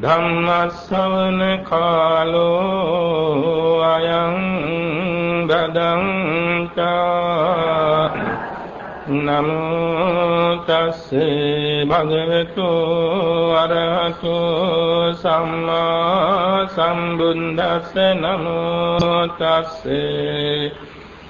ධම්මස්සවන කාලෝ අයං බදන්තා නමෝ තස්සේ භගවතු අරහතු සම්මා සම්බුද්දස්ස නමෝ තස්සේ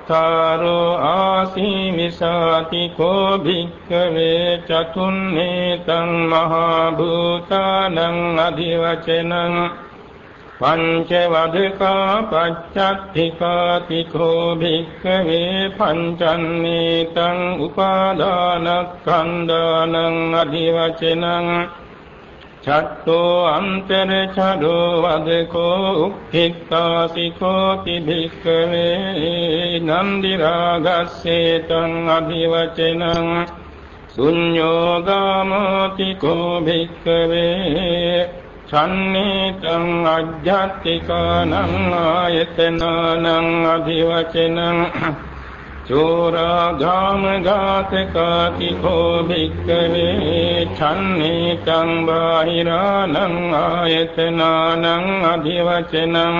චත්තාරෝ ආසීවිසාති කෝ භික්ඛවේ චතුන්නේතං මහා භූතානං අධිවචනං පංච වදකා පච්චත්තිකාති කෝ භික්ඛවේ පංචන්නේතං උපාදානස්කන්ධානං අධිවචනං චත්තෝ අන්තර චරෝ වදකෝ උක්ඛික්ඛාසිකෝ තිභික්ඛවේ නන්දි රාගස්සේතං අධිවචනං ශුඤ්ඤෝගාමෝති කෝ භික්ඛවේ සම්නේතං අජ්ජත්තිකානං ආයතනං අධිවචනං චෝරාගාම ඝාතකාති කෝ භික්ඛවේ සම්නේතං බාහිරානං ආයතනං අධිවචනං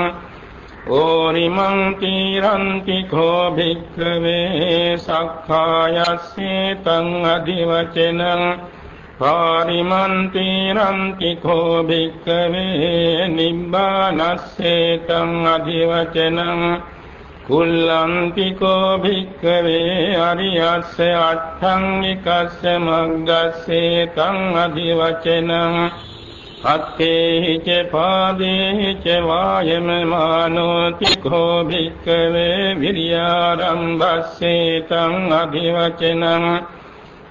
ඕරිමං තීරන්ති කෝ භික්ඛවේ සක්ඛායස්සේ තං අධිවචනං පාරිමන්ති රන්ති කෝ භික්ඛවේ නිබ්බානස්සේ තං අධිවචනං කුල්ලන්ති කෝ භික්ඛවේ අරියස්ස අට්ඨංගිකස්ස මග්ගස්සේ තං අධිවචනං අත්තේහි ච පාදේහි ච වායමමානෝති කෝ භික්ඛවේ විරියාරම්භස්සේ තං අධිවචනං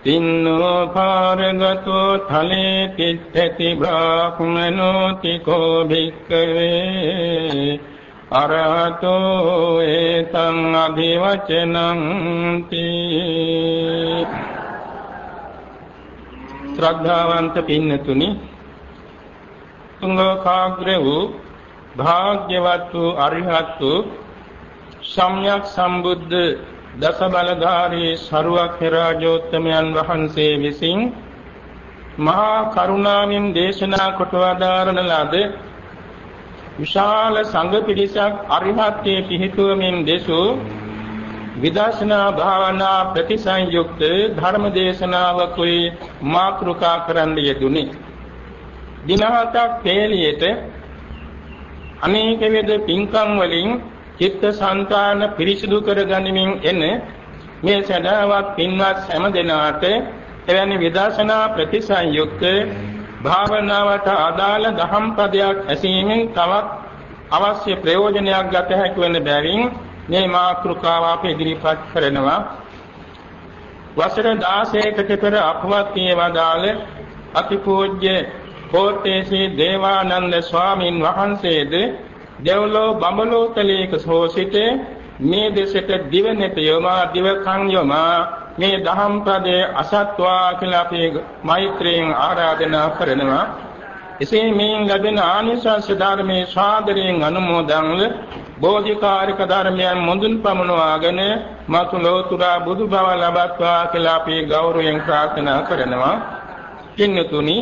තින්නෝ පාරගතෝ තලේ තිත්තති බ්‍රාහ්මනෝති කෝ භික්කවේ අරහතෝ ඒතං අභිවචනං තී ශ්‍රද්ධාවන්ත පින්නතුනි තුංගකාග්‍ර වූ භාග්‍යවත් වූ අරිහත් වූ සම්්‍යක් සම්බුද්ධ දස බලධාරී සරුවක් රාජෝත්තමයන් වහන්සේ විසින් මහා කරුණාවෙන් දේශනා කොට වදාරන ලද විශාල සංඝ පිරිසක් අරිහත්ත්වයේ පිහිටුවමින් දෙසූ විදර්ශනා භාවනා ප්‍රතිසංයුක්ත ධර්ම දේශනාවකුයි මාතෘකා කරන්න යෙදුනි. දින හතක් පෙළියට අනේක වේද පින්කම් වලින් චිත්ත සංතාන පිරිසිදු කර ගනිමින් එන මේ සදාවත් පින්වත් හැම දෙනාට එවැනි විදර්ශනා ප්‍රතිසංයුක්ත භාවනාවට අදාළ දහම් පදයක් ඇසීමෙන් තවත් අවශ්‍ය ප්‍රයෝජනයක් ගත හැකි වෙන බැවින් මේ මාතෘකාව අප ඉදිරිපත් කරනවා. වසර 16කට පෙර අපවත් වේවදාල අතිපූජ්‍ය කෝට්ටේසී දේවානන්ද ස්වාමින් වහන්සේද දෙව්ලොව බඹලෝතලයක සෝසිත මේ දෙසට දිවනෙත යොමා දිවකන් යොමා මේ දහම් පදයේ අසත්වා කියලා අපි මෛත්‍රියෙන් ආරාධනා කරනවා. එසේ මේන් ලැබෙන ආනිසංස ධර්මයේ සාදරයෙන් අනුමෝදන්ව බෝධිකාරික ධර්මයන් මුදුන් පමුණවාගෙන මතු ලෝතුරා බුදු බව ලබත්වා කියලා අපි ගෞරවයෙන් ප්‍රාර්ථනා කරනවා. කින්නතුනි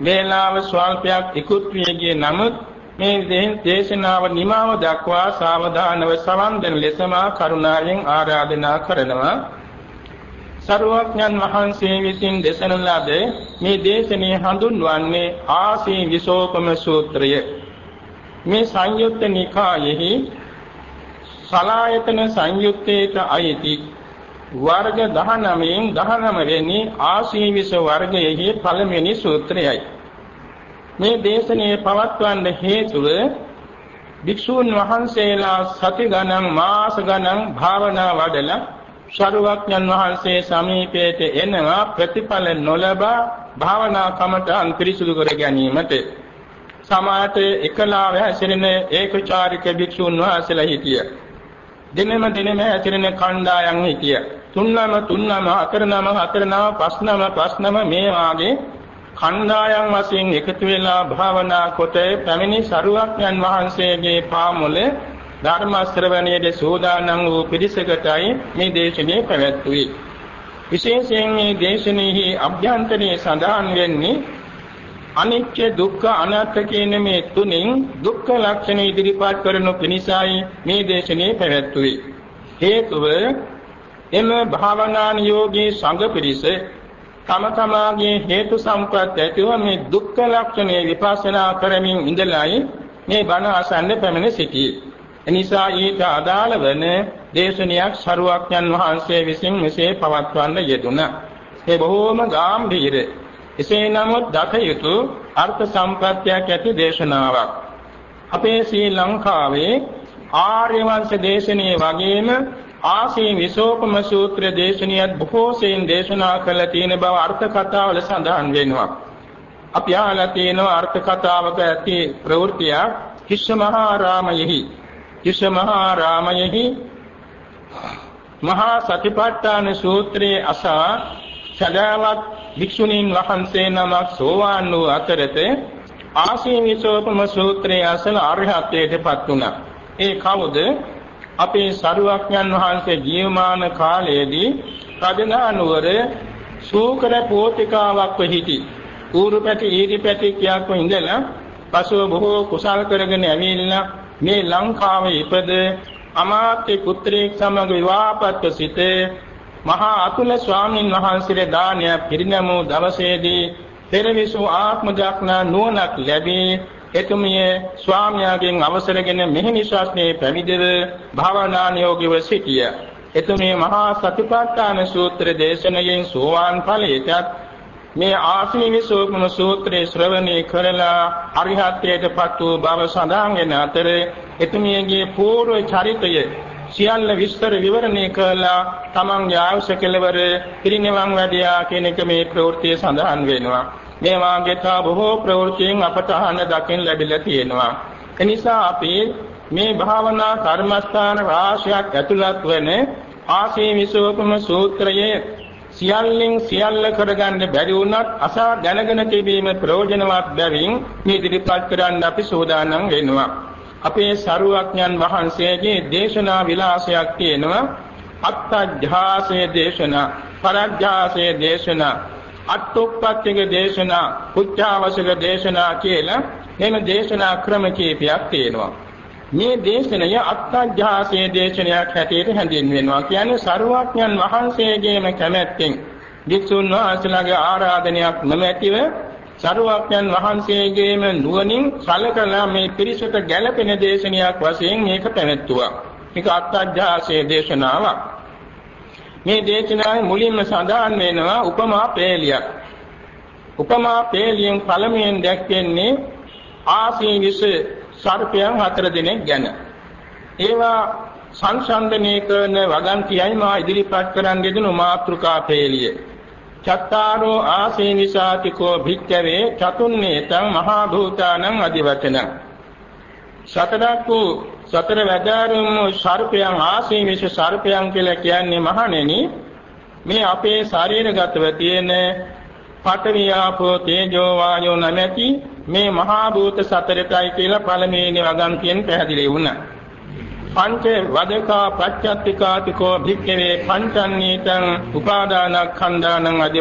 වේලාව ස්වල්පයක් ඉක්ුත් වී ගිය නමුත් මේ දේශනාව නිමාව දක්වා සාවධානව සවන් දෙන ලෙසම කරුණාවෙන් ආරාධනා කරනවා සරුවඥන් වහන්සේ විසින් දේශන ලද මේ දේශනේ හඳුන්වන්නේ ආසී විසෝපම සූත්‍රය මේ සංයුත්ත නිකායෙහි සලායතන සංයුත්තේට අයිති වර්ග 19න් 19 වෙනි ආසීවිස වර්ගයේ පළවෙනි සූත්‍රයයි. මේ දේශනාවේ පවත්වන්න හේතුව භික්ෂූන් වහන්සේලා සති ගණන් මාස ගණන් භාවනා වඩලා ශරුවක්ඥන් වහන්සේ සමීපයට එනවා ප්‍රතිඵල නොලබා භාවනා කමටහන් පිරිසුදු කර ගැනීමට සමාත එකලාව හැසිරෙන ඒකචාරික භික්ෂූන් වහන්සේලා හිටිය. දිනෙම දිනෙම හැසිරෙන කණ්ඩායම් හිටිය. තුන්නම තුන්නම හතරනම හතරනම පස්නම පස්නම මේ වාගේ කණ්ඩායම් වශයෙන් එකතු වෙලා භාවනා කොටේ පැමිණි සරුවක්යන් වහන්සේගේ පාමුල ධර්ම ශ්‍රවණයේ සෝදානම් වූ පිරිසකටයි මේ දේශනේ පැවැත්වුවේ. විශේෂයෙන් මේ දේශනෙහි අභ්‍යන්තරයේ සඳහන් වෙන්නේ අනිත්‍ය දුක්ඛ අනාත්ම කියන මේ තුنين දුක්ඛ ලක්ෂණ ඉදිරිපත් කරනු පිණිසයි මේ දේශනේ පැවැත්වුවේ. හේතුව එම භාවනාන් යෝගී සංඝ පිරිස තම තමාගේ හේතු සම්පත් ඇතිව මේ දුක්ඛ ලක්ෂණය විපස්සනා කරමින් ඉඳලායි මේ බණ අසන්න පැමිණ සිටියේ. එනිසා ඊට අදාළ වන දේශනයක් සරුවක්ඥන් වහන්සේ විසින් මෙසේ පවත්වන්න යෙදුණා. ඒ බොහෝම ගැඹීර. එසේ නමුත් දත යුතු අර්ථ සම්ප්‍රත්‍යක් ඇති දේශනාවක්. අපේ ශ්‍රී ලංකාවේ ආර්ය වංශ දේශනාවේ වගේම ආසී විසෝපම සූත්‍ර දේශනියත් බොහෝ සෙයින් දේශනා කළ තියෙන බව අර්ථ කතාවල සඳහන් වෙනවා. අපි අහලා තියෙනවා අර්ථ කතාවක ඇති ප්‍රවෘත්තිය කිෂ්ම මහා රාමයෙහි කිෂ්ම මහා රාමයෙහි මහා සතිපට්ඨාන සූත්‍රයේ අසා සදාවත් භික්ෂුණීන් වහන්සේ නමක් සෝවාන් වූ අතරත ආසී විසෝපම සූත්‍රයේ අසල අරහත්ත්වයටපත් වුණා. ඒ කවුද? අපේ සරුවක්ඥන් වහන්සේ ජීවමාන කාලයේදී රජනා නුවර සූකර පෝතිකාවක් වෙහිටි. ඌරු පැටි ඊරි පැටි කියාක්ව ඉඳලා පසුව බොහෝ කුසල් කරගෙන ඇවිල්ලා මේ ලංකාවේ ඉපද අමාත්‍ය පුත්‍රයෙක් සමග විවාහපත්ව සිට මහා අතුල ස්වාමීන් වහන්සේගේ දානය පිරිනැමූ දවසේදී පෙරවිසු ආත්ම දක්නා නුවණක් ලැබී එතුමිය ස්වාමියාගෙන් අවසරගෙන මෙහි ශාස්ත්‍රයේ පැවිදිව භාවනා නියෝගීව සිටිය. එතුමිය මහා සතිපට්ඨාන සූත්‍ර දේශනයෙන් සෝවාන් ඵලයටත් මේ ආසීනිසෝපම සූත්‍රයේ ශ්‍රවණය කරලා අරිහත්ත්වයටපත් වූ බව සඳහන් වෙන අතර එතුමියගේ పూర్ව චරිතය සියල්ල විස්තර විවරණය කළා තමන්ගේ ආයුෂ කෙලවර පිරිනිවන් වැඩියා කියන එක මේ ප්‍රවෘත්තිය සඳහන් වෙනවා. මේ වාගේ තා බොහෝ ප්‍රවෘත්තියෙන් අපට අහන්න දකින්න ලැබිලා තියෙනවා. එනිසා අපි මේ භාවනා කර්මස්ථාන රාශියක් ඇතුළත් වෙන ආසීවිසෝපම සූත්‍රයේ සියල්ලෙන් සියල්ල කරගන්න බැරි වුණත් අසා දැනගෙන තිබීම ප්‍රයෝජනවත් බැවින් මේ ඉදිරිපත් කරන්න අපි සූදානම් වෙනවා. අපේ සරුවක්ඥන් වහන්සේගේ දේශනා විලාසයක් තියෙනවා. අත්තජ්ජාසේ දේශනා, පරජ්ජාසේ දේශනා, අත්ොප්පත්තික දේශනා, පුච්චාවසක දේශනා කියලා මෙන්න දේශනා ක්‍රම කීපයක් තියෙනවා. මේ දේශනය අත්අජ්ජාසයේ දේශනයක් හැටියට හැඳින්වෙනවා. කියන්නේ සරුවඥන් වහන්සේගේම කැමැත්තෙන් වික්ෂුන් වහන්සේලාගේ ආරාධනයක් නොමැතිව සරුවඥන් වහන්සේගේම නුවණින් සලකලා මේ පිරිසට ගැළපෙන දේශනයක් වශයෙන් මේක පැවැත්තුවා. මේක අත්අජ්ජාසයේ දේශනාවක්. මේ දේශනාවේ මුලින්ම සඳහන් වෙනවා උපමා පේලියක්. උපමා පේලියෙන් පළමුවෙන් දැක්වෙන්නේ ආසීවිස සර්පයන් හතර දෙනෙක් ගැන. ඒවා සංසන්දනය කරන වගන්තියයි මා ඉදිරිපත් කරන් යෙදුණු මාත්‍රිකා පේලිය. චත්තාරෝ ආසීනිසාතිකෝ භික්ඛවේ චතුන්නේතං මහා භූතානං අදිවචනං සතරක් වූ සතර වැදාරුම් සර්පයන් ආසීමිෂ සර්පයන් කියලා කියන්නේ මහණෙනි මේ අපේ ශරීරගතව තියෙන පඨවි ආපෝ තේජෝ වායෝ නැමැති මේ මහා භූත සතරටයි කියලා පළමුවෙනි වගන්තියෙන් පැහැදිලි වුණා. පංච වදකා ප්‍රත්‍යත්තිකාතිකෝ භික්ඛවේ පංචන්නීතං උපාදානඛණ්ඩානං අධි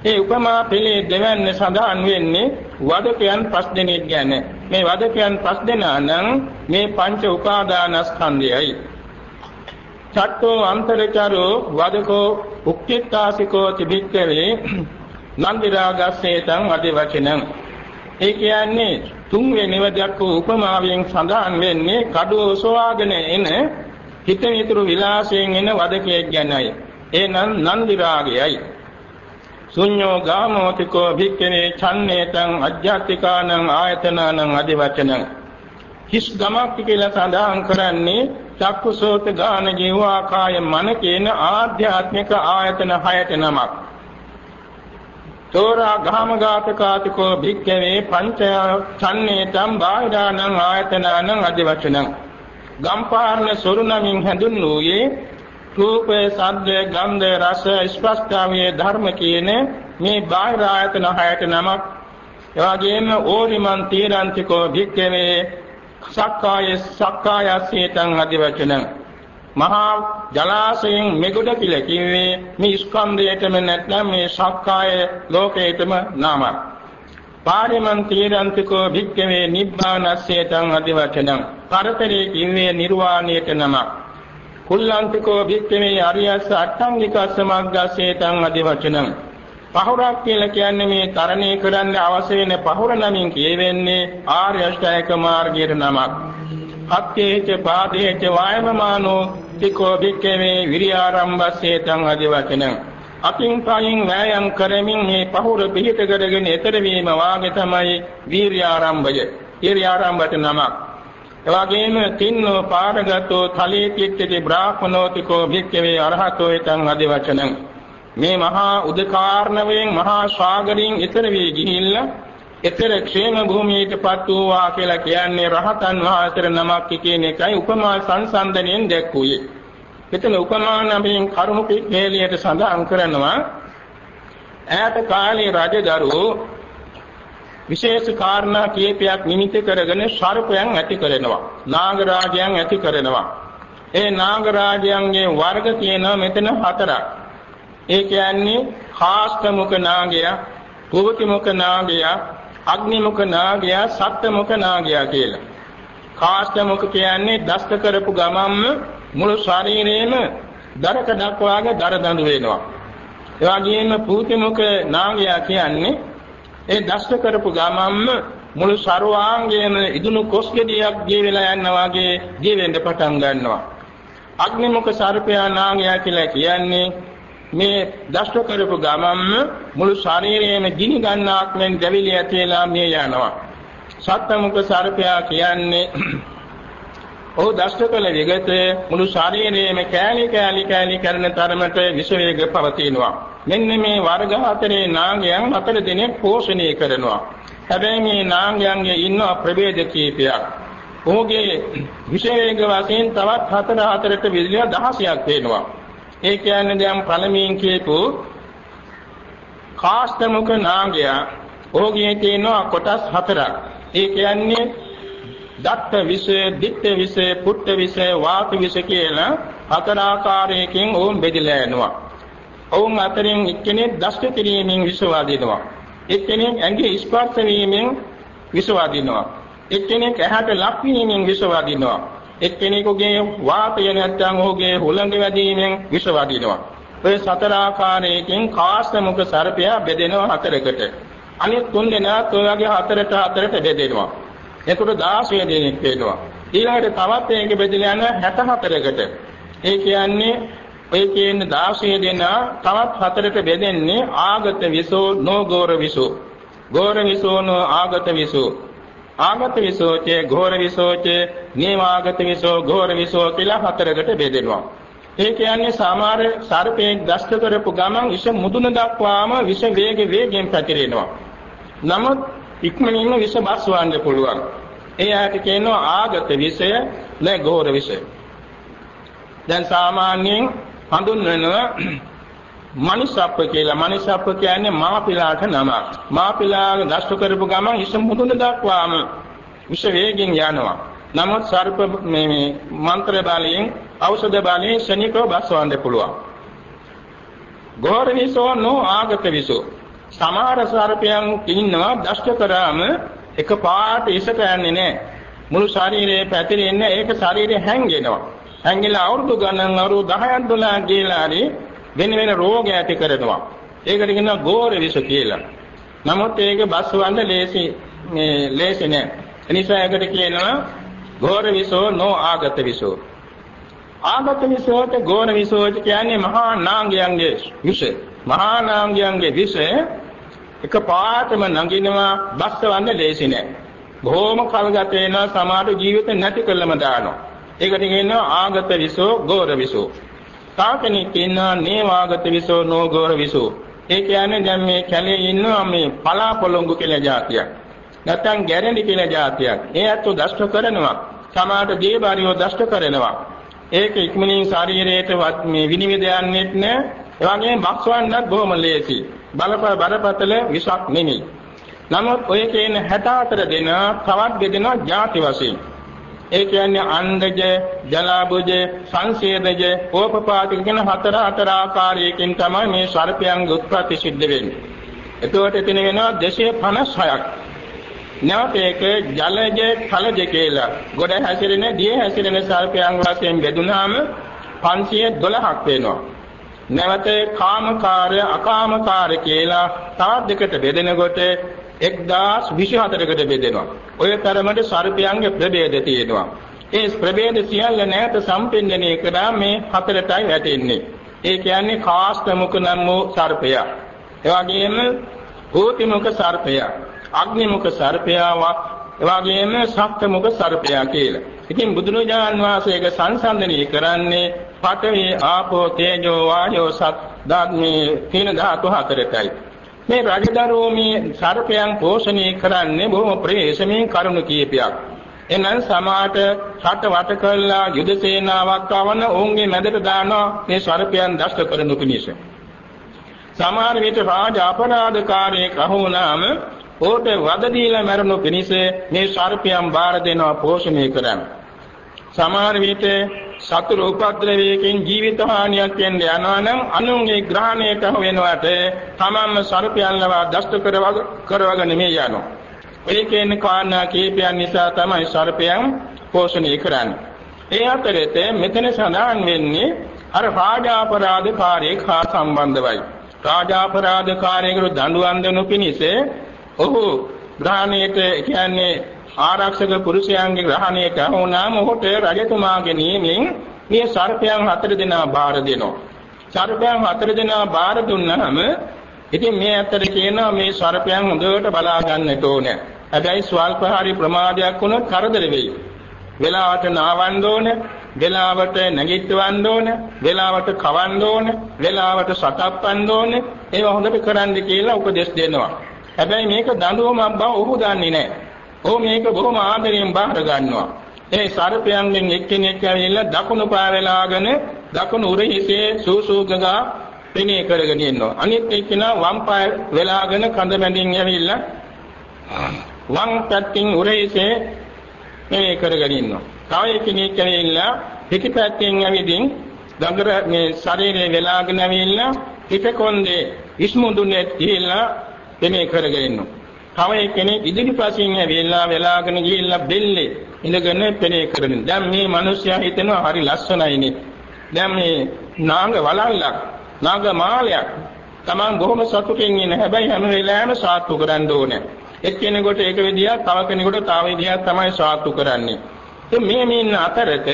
වචනං ඒ උපමා පිළේ දෙවන්නේ සඳහන් වෙන්නේ වදකයන් පස් දෙනෙක් ගැන. මේ වදකයන් පස් දෙනා නම් මේ පංච උපාදානස්කන්ධයයි. චත්තෝ අන්තරචරෝ වදකෝ උක්කිට්ඨාසිකෝ තිබික්කවේ නන්දිරාගස්සේතං අධි වචනං. ඒ කියන්නේ තුන්වෙනි වදක් උපමාවෙන් සඳහන් වෙන්නේ කඩුව ඔසවාගෙන එන හිත විතුරු විලාසයෙන් එන වදකයක් ගැනයි. ඒ නම් නන්දි රාගයයි. ශුඤ්ඤෝ ගාමෝතිකෝ භික්ඛවේ ඡන්නේතං අජ්ජත්තිකානං ආයතනානං අදිවචනං හිස් ගමක් කියලා සඳහන් කරන්නේ චක්කුසෝත ගාන ජීවා කාය මන කියන ආධ්‍යාත්මික ආයතන හයට නමක්. තෝරා ගාමඝාතකාතිකෝ භික්ඛවේ පංච ඡන්නේතං බාහිරානං ආයතනානං අදිවචනං ගම්පාරණ සොරුණමින් හැඳුන්වූයේ රූපේ සද්දේ ගන්ධේ රස ස්පර්ශාවේ ධර්ම කියන මේ බාහිර ආයතන හයට නමක්. එවාගෙම ඕරිමන් තීරන්තිකෝ භික්ඛවේ සක්කාය සක්කායසේතං අධි වචන මහා ජලාශයෙන් මෙගොඩ කියලා කිව්වේ මේ ස්කන්ධයටම නැත්නම් මේ සක්කාය ලෝකයටම නාමක් පාරිමන් තීරන්තිකෝ භික්ඛවේ නිබ්බානස්සේතං අධි වචන පරතරේ කිව්වේ නිර්වාණයට නමක්. කුල්ලන්තිකෝ භික්ඛවේ අරියස්ස අට්ඨංගිකස්ස මග්ගස්සේතං අධි වචනං පහුරක් කියලා කියන්නේ මේ තරණය කරන්න අවශ්‍ය වෙන පහුර නමින් කියවෙන්නේ ආර්ය අෂ්ටායක මාර්ගයේ නමක්. හත්තේච පාදේච වායමමානෝ තිකෝ භික්ඛවේ විරියාරම්භස්සේතං අධි වචනං අතින් පයින් වෑයම් කරමින් මේ පහුර පිහිට කරගෙන ඊතර වීම වාගේ තමයි වීර්ය ආරම්භය. වීර්ය ආරම්භයට නමක්. එවාගෙම තින්නෝ පාරගතෝ තලේ තිත්තේ බ්‍රාහ්මනෝතිකෝ භික්ඛවේ අරහතෝ ඊතං අධි වචනං මේ මහා උදකාරණවයෙන් මහා ශාගරින් ඊතර වී ගිහිල්ලා ඊතර ക്ഷേම භූමියටපත් වූවා කියලා කියන්නේ රහතන් වහන්සේ නමක් කියන එකයි උපමා සංසන්දනයෙන් දැක්වුවේ. මෙතන උපමා නමින් කරුණු පිළිලියට සඳහන් කරනවා ඈත කාලේ රජදරුවෝ විශේෂ කාරණා කීපයක් නිමිති කරගෙන සර්පයන් ඇති කරනවා. නාගරාජයන් ඇති කරනවා. ඒ නාගරාජයන්ගේ වර්ග තියෙනවා මෙතන හතරක්. ඒ කියන්නේ කාෂ්ඨමුඛ නාගයා, කුවතිමුඛ නාගයා, අග්නිමුඛ නාගයා, සත්ත්වමුඛ 나ගයා කියලා. කාෂ්ඨමුඛ කියන්නේ දෂ්ට කරපු ගමම්ම මුළු ශරීරේම දරක දක්වාගේ දර දඬු වෙනවා. ඒ වගේම පූතිමුඛ නාගයා කියන්නේ ඒ දෂ්ට කරපු ගමම්ම මුළු ਸਰවාංගයේම ඉදුණු කොස් ගෙඩියක් ගේ වෙලා යනවා වගේ ගේ වෙන්න පටන් ගන්නවා. අග්නිමුඛ සර්පයා නාගයා කියලා කියන්නේ මේ දෂ්ට කරපු ගමම්ම මුළු ශරීරයේම ගිනි ගන්නාක් මෙන් දැවිලි ඇතිලා මිය යනවා. සත්ත්වමුඛ සර්පයා කියන්නේ ඔහු දෂ්ට කළ විගත මුළු ශරීරයේම කෑලි කෑලි කෑලි කරන තරමට විෂ වේග පවතිනවා. මෙන්න මේ වර්ග හතරේ නාගයන් හතර දිනක් පෝෂණය කරනවා. හැබැයි මේ නාගයන්ගේ ඉන්න ප්‍රභේද කීපයක්. ඔහුගේ විෂ වේග වශයෙන් තවත් හතර හතරට විදිලා 16ක් වෙනවා. ඒ කියන්නේ දැන් පළමුවෙන් කියපු කාෂ්ඨමුඛ නාගයා ඔහුගේ තියෙනවා කොටස් හතරක්. ඒ කියන්නේ දත්ත විෂය, දිත්ත විෂය, පුට්ට විෂය, වාත විෂය කියලා හතර ආකාරයකින් ඕම් බෙදලා යනවා. ඔවුන් අතරින් එක්කෙනෙක් දෂ්ට කිරීමෙන් විසවාදිනවා. එක්කෙනෙක් ඇඟේ ස්පර්ශ වීමෙන් විසවාදිනවා. එක්කෙනෙක් ඇහැට ලක් වීමෙන් විසවාදිනවා. එක්කෙනෙකුගේ වාතය නැත්නම් ඔහුගේ හුළඟ වැදීමෙන් විසවාදිනවා. ඔය සතර ආකාරයකින් කාස්තමුක සර්පයා බෙදෙනවා හතරකට. අනිත් තුන් දෙනාත් ඔය වගේ හතරට හතරට බෙදෙනවා. එතකොට 16 දෙනෙක් වෙනවා. ඊළඟට තවත් මේක බෙදලා යන 64කට. ඒ කියන්නේ ඔය කියන 16 දෙනා තවත් හතරට බෙදෙන්නේ ආගත විසෝ නොගෝර විසෝ. ගෝර විසෝ නෝ ආගත විසෝ. ආගත විසෝචේ ගෝර විසෝචේ නේවාගත විසෝ ගෝර විසෝ කියලා හතරකට බෙදෙනවා. ඒ කියන්නේ සාමාන්‍ය සර්පයෙන් දෂ්ට කරපු ගමන් විෂ මුදුන දක්වාම විෂ වේග වේගයෙන් පැතිරෙනවා. නමුත් ඉක්මනින්ම විෂ බස්වන්න පුළුවන්. ඒ ආයත කියනවා ආගත විෂය නැ ගෝර විෂය. දැන් සාමාන්‍යයෙන් හඳුන්වනවා මනුෂ්‍යප්ප කියලා. මනුෂ්‍යප්ප කියන්නේ මාපිලාට නම. මාපිලාගේ දෂ්ට කරපු ගමන් ඉස මුදුන දක්වාම විෂ වේගින් යනවා. නමුත් සර්ප මේ මේ මන්ත්‍ර බලයෙන් ඖෂධ බලයෙන් ශනිකව බස්වන්න පුළුවන්. ගෝර විසෝ නෝ ආගත විසෝ. සමහර සර්පයන් ඉන්නවා දෂ්ට කරාම එක පාට ඉසට යන්නේ නැහැ. මුළු ශරීරයේ පැතිරෙන්නේ ඒක ශරීරය හැංගෙනවා. හැංගිලා අවුරුදු ගණන් අවුරුදු 10ක් 12ක් ගියලා හරි වෙන වෙන රෝග ඇති කරනවා. ඒකට කියනවා ගෝර විස කියලා. නමුත් ඒක බස්වන්න ලේසි මේ ලේසි නෑ. එනිසා ඒකට කියනවා ගෝර විසෝ නෝ ආගත විසෝ. ආගත විසෝත ගෝණ විසෝත කියන්නේ මහා නාගයන්ගේ විෂ. මහා නාගයන්ගේ විෂ එක පාටම නගිනවා බස්සවන්න ලේසි නෑ. බොහොම කල්ගත වෙන සමාජ ජීවිත නැති කළම දානවා. ඒකට කියනවා ආගත විසෝ ගෝර විසෝ. තව කෙනෙක් කියනවා නේවාගත විසෝ නෝ ගෝර විසෝ. ඒ කියන්නේ දැන් මේ කැලේ ඉන්නවා මේ පලාපොළොංගු කියලා જાතියක්. නැත්නම් ගැරඬි කියලා જાතියක්. ඒ ඇත්තෝ දෂ්ට කරනවා. සමහරට දේබාරියෝ දෂ්ට කරනවා. ඒක ඉක්මනින් ශරීරයට මේ විනිවිද යන්නේත් නැහැ. ඒ වගේම බක්සවන්නත් බොහොම ලේසි. බලපල බරපතල විසක් නෙමෙයි. නමුත් ඔය කියන 64 දෙනා තවත් බෙදෙනවා ಜಾති වශයෙන්. ඒ කියන්නේ අණ්ඩජ, ජලාබුජ, සංසේදජ, ඕපපාතික කියන හතර හතර ආකාරයකින් තමයි මේ සර්පයන්ගේ උත්පත්ති සිද්ධ වෙන්නේ. එතකොට එතන වෙනවා 256ක්. නැවත ඒක ජලජ, කලජ කියලා. ගොඩ හැසිරෙන, දිය හැසිරෙන සර්පයන් වශයෙන් බෙදුනහම 512ක් වෙනවා. නැවත කාමකාර, අකාමකාර කියලා තවත් දෙකට බෙදෙනකොට 1024කට බෙදෙනවා. ඔය තරමට සර්පයන්ගේ ප්‍රභේද තියෙනවා. ඒ ප්‍රභේද සියල්ල නැවත සම්පෙන්නණය කරා මේ හතරටයි වැටෙන්නේ. ඒ කියන්නේ කාස්ත මුඛ නම් වූ සර්පය. ඒ වගේම භූති මුඛ සර්පය, අග්නි මුඛ සර්පයවා, ඒ වගේම ශක්ත මුඛ සර්පය කියලා. ඉතින් බුදුරජාන් වහන්සේක සංසන්දනය කරන්නේ පඨවි ආපෝ තේජෝ වායෝ සත් ධාත්මේ තීන ධාතු හතරටයි. මේ රජදරුවෝ මේ සර්පයන් පෝෂණය කරන්නේ බොහොම ප්‍රවේශමෙන් කරුණු කීපයක්. එනම් සමාට රට වට කළා යුද සේනාවක් ආවන ඔවුන්ගේ මැදට දානවා මේ සර්පයන් දෂ්ට කරනු පිණිස. සමහර විට රාජ අපරාධකාරයෙක් අහුණාම ඕට වද දීලා මරණු පිණිස මේ සර්පයන් බාර දෙනවා පෝෂණය කරන්න. සමහර විට සතුරු උපද්‍රවයකින් ජීවිත හානියක් වෙන්න යනවා නම් අනුන්ගේ ග්‍රහණයට වෙනවට තමන්ම සර්පයන් ලවා දෂ්ට කරවගෙන මේ යනවා. ඒ කියන්නේ කාරණා කීපයන් නිසා තමයි සර්පයන් පෝෂණය කරන්නේ. ඒ අතරේ මෙතන සඳහන් වෙන්නේ අර රාජාපරාධකාරයෙක් හා සම්බන්ධවයි. රාජාපරාධකාරයෙකුට දඬුවම් දෙනු පිණිස ඔහු ග්‍රහණයට කියන්නේ ආරක්ෂක පුරුෂයන්ගේ ග්‍රහණයට වුණාම ඔහුට රජතුමාගේ නියමෙන් මේ සර්පයන් හතර දෙනා බාර දෙනවා. සර්පයන් හතර දෙනා බාර දුන්නාම ඉතින් මේ අතර කියනවා මේ සර්පයන් හොඳට බලා ගන්නට ඕනේ. හැබැයි ස්වල්ප හරි ප්‍රමාදයක් වුණොත් කරදර වෙයි. වෙලාවට නාවන්න ඕනේ, වෙලාවට නැගිටවන්න ඕනේ, වෙලාවට කවන්න ඕනේ, වෙලාවට සතප්පන්න ඕනේ. ඒවා හොඳට කරන්න කියලා උපදෙස් දෙනවා. හැබැයි මේක දඬුවමක් බව ඔහු දන්නේ නැහැ. ඔහු මේක බොහොම ආදරයෙන් බාර ගන්නවා. ඒ සර්පයන්ගෙන් එක්කෙනෙක් ඇවිල්ලා දකුණු පාවලාගෙන දකුණු උරහිසේ සූසූගගා පෙනී කරගෙන ඉන්නවා. අනිත් එක්කෙනා වම් පාය වෙලාගෙන කඳ මැදින් ඇවිල්ලා වම් පැත්තෙන් උරහිසේ පෙනී කරගෙන ඉන්නවා. තව එක්කෙනෙක් ඇවිල්ලා පිටිපැත්තෙන් ඇවිදින් දඟර මේ ශරීරය වෙලාගෙන ඇවිල්ලා පිටකොන්දේ ඉස්මුදුනේ තියලා පෙනී කරගෙන ඉන්නවා. තව කෙනෙක් ඉදිරිපසින් ඇවිල්ලා වෙලාගෙන ගිහිල්ලා බෙල්ලේ ඉඳගෙන පෙනේ කරන. දැන් මේ මිනිස්සයා හිතනවා හරි ලස්සනයිනේ. දැන් මේ නාග වලල්ලක් නාග මාලයක් Taman බොහොම සතුටින් ඉන්න හැබැයි හැම වෙලාවෙම සාතු කරන්න ඕනේ. එක්කෙනෙකුට ඒක විදියක් තව කෙනෙකුට තව විදියක් තමයි සාතු කරන්නේ. ඉතින් මේ මේ අතරත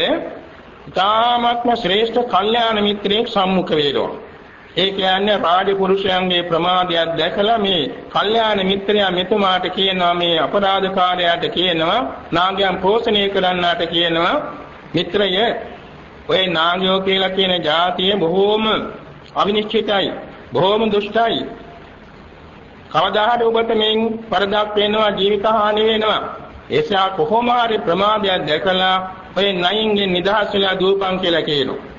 තාමත්ම ශ්‍රේෂ්ඨ කල්යාණ මිත්‍රයෙක් සම්මුඛ වේලෝ. ඒ කියන්නේ රාජපුරුෂයන්ගේ ප්‍රමාදයක් දැකලා මේ කල්යාණ මිත්‍රයා මෙතුමාට කියනවා මේ අපරාධකාරයාට කියනවා නාගයන් පෝෂණය කරන්නාට කියනවා මිත්‍රය ඔය නාගයෝ කියලා කියන જાතිය බොහෝම අවිනිශ්චිතයි බොහෝම දුෂ්ටයි. කවදා හරි ඔබට මෙන් පරදක් වෙනවා ජීවිත හානි වෙනවා. එසා කොහොම හරි ප්‍රමාදයක් දැකලා ඔය නයින්ගෙන් නිදහස් වෙලා දූපන් කියලා කියනවා.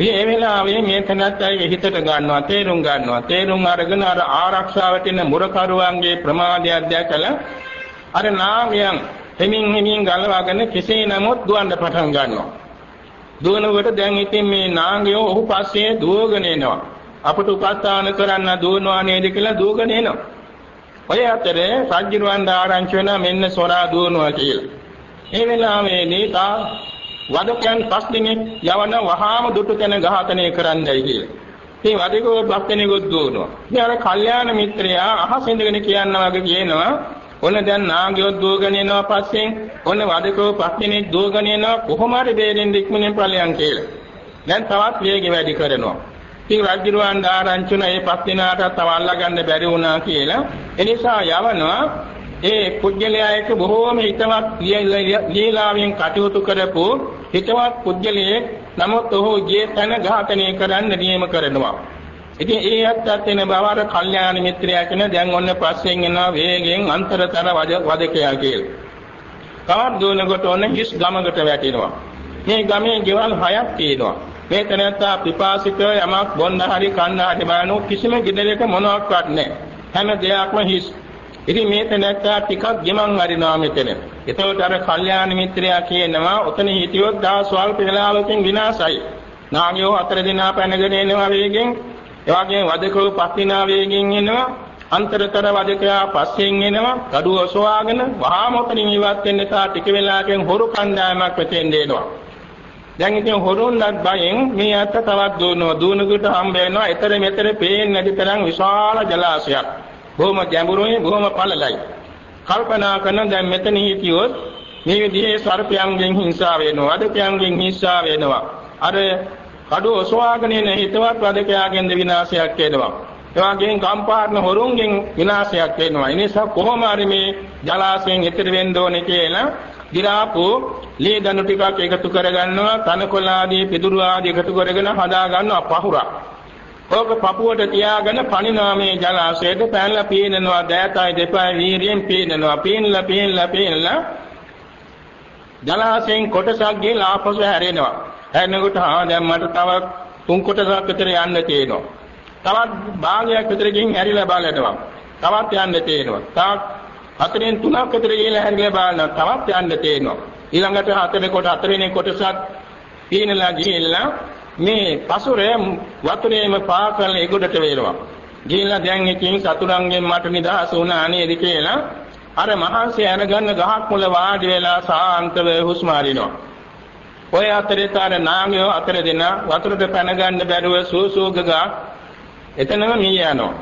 ඉතින් ඒ වෙලාවේ මේ තැනත් අය හිතට ගන්නවා තේරුම් ගන්නවා. තේරුම් අරගෙන අර ආරක්ෂාවට ඉන්න මුරකරුවන්ගේ ප්‍රමාදයක් දැකලා අර නාමයන් හිමින් හිමින් ගලවාගෙන කෙසේ නමුත් දුවන්න පටන් ගන්නවා. දුවනකොට දැන් ඉතින් මේ නාගයෝ ඔහු පස්සේ දුවගෙන එනවා. අපට උපස්ථාන කරන්න දුවනවා නේද කියලා දුවගෙන එනවා. ඔය අතරේ රජුරවණ්ඩ ආරංචි වෙනා මෙන්න සොරා දුවනවා කියලා. ඒ වෙලාවේදී තා වදකයන් පස් දිනක් යවන වහාම දුටු තැන ඝාතනය කරන්නයි කියලා. ඉතින් වදකෝ පස් දිනෙකුත් දුවනවා. ඉතින් අර කල්යාණ මිත්‍රයා අහස ඉඳගෙන කියනවා වගේ කියනවා ඔන්න දැන් නාගයෝ දුවගෙන එනවා පස්සෙන් ඔන්න වදකෝ පස් දිනෙක දුවගෙන එනවා කොහොම හරි බේරෙන්න ඉක්මනින් ඵලයන් කියලා. දැන් තවත් වේගය වැඩි කරනවා. ඉතින් රජුරුවන් ආරංචින මේ පස් දිනාට තව අල්ලගන්න බැරි වුණා කියලා එනිසා යවනවා ඒ පුජ්‍යලයා එක්ක බොහෝම හිතවත් ලීලාවෙන් කටයුතු කරපු හිතවත් පුජ්‍යලයේ නමුත් ඔහු ගියේ තන ඝාතනය කරන්න නියම කරනවා. ඉතින් ඒ අත්තත් වෙන බව අර කල්යාණ මිත්‍රයා කියන දැන් ඔන්න පස්සෙන් එනවා වේගෙන් අන්තරතර වදකයා කියලා. තවත් දුවනකොට ඔන්න හිස් ගමකට වැටෙනවා. මේ ගමේ ගෙවල් හයක් තියෙනවා. මේ තැනත්තා පිපාසිත යමක් බොන්න හරි කන්න හරි බලනු කිසිම ගෙදරක මොනවත් නැහැ. හැම දෙයක්ම හිස්. ඉතින් මේ තැනත්තා ටිකක් ගෙමන් වරිනවා මෙතන. එතකොට අර කල්යාණ මිත්‍රයා කියනවා ඔතන හිටියොත් දා ස්වල්ප වේලාවකින් විනාශයි. නාගයෝ හතර දිනා පැනගෙන එනවා වේගෙන්. එවාගෙන් වදකෝ පස් දිනා වේගෙන් එනවා. අන්තරතර වදකයා පස්සෙන් එනවා. කඩුව ඔසවාගෙන වහාම ඔතනින් ඉවත් වෙන්න තා ටික වෙලාවකින් හොරු කණ්ඩායමක් වෙතෙන් දෙනවා. දැන් ඉතින් හොරුන්වත් බයෙන් මේ අත තවත් දුවනවා. දුවනකොට හම්බ වෙනවා. ඊතර මෙතර පේන්නේ නැති තරම් විශාල ජලාශයක්. බොහොම ගැඹුරුයි බොහොම පළලයි. කල්පනා කරන දැන් මෙතන හිටියොත් මේ විදිහේ සර්පයන්ගෙන් හිංසා වෙනවා, අදකයන්ගෙන් හිංසා වෙනවා. අර කඩුව ඔසවාගෙන ඉන හිතවත් වදකයාගෙන් විනාශයක් වෙනවා. ඒ වගේම ගම්පාරන හොරුන්ගෙන් විනාශයක් වෙනවා. ඒ නිසා කොහොම හරි මේ ජලාශයෙන් එතර වෙන්න ඕනේ කියලා දිරාපු ලේ දණු ටිකක් එකතු කරගන්නවා, තනකොළ ආදී පිදුරු ආදී එකතු කරගෙන හදා ගන්නවා පහුරක්. ඕක පපුවට තියාගෙන පණිනාමේ ජලාශයට පැනලා පීනනවා දෑතයි දෙපයි වීරියෙන් පීනනවා පීනලා පීනලා පීනලා ජලාශයෙන් කොටසක් ගිහලා ආපසු හැරෙනවා. හැරෙනකොට ආ දැන් මට තව තුන් කොටසක් විතර යන්න තියෙනවා. තවත් භාගයක් විතර ගිහින් හැරිලා බලනවා. තවත් යන්න තියෙනවා. තවත් හතරෙන් තුනක් විතර ගිහලා හැරිලා බලනවා. තවත් යන්න තියෙනවා. ඊළඟට හතරේ කොට හතරෙනි කොටසක් පීනලා ගිහිල්ලා මේ පසුරේ වතුරේම පා කරලා ඒගොඩට වේලවා. ගිහිල්ලා දැන් ඉතින් සතුරන්ගෙන් මට නිදහස වුණා නේද කියලා අර මහන්සිය අරගන්න ගහක් මුල වාඩි වෙලා සාන්තව හුස්ම අරිනවා. ඔය අතරේ තර නාගයෝ අතර දෙන වතුරට පැන ගන්න බැරුව සූසූගගා එතනම මී යනවා.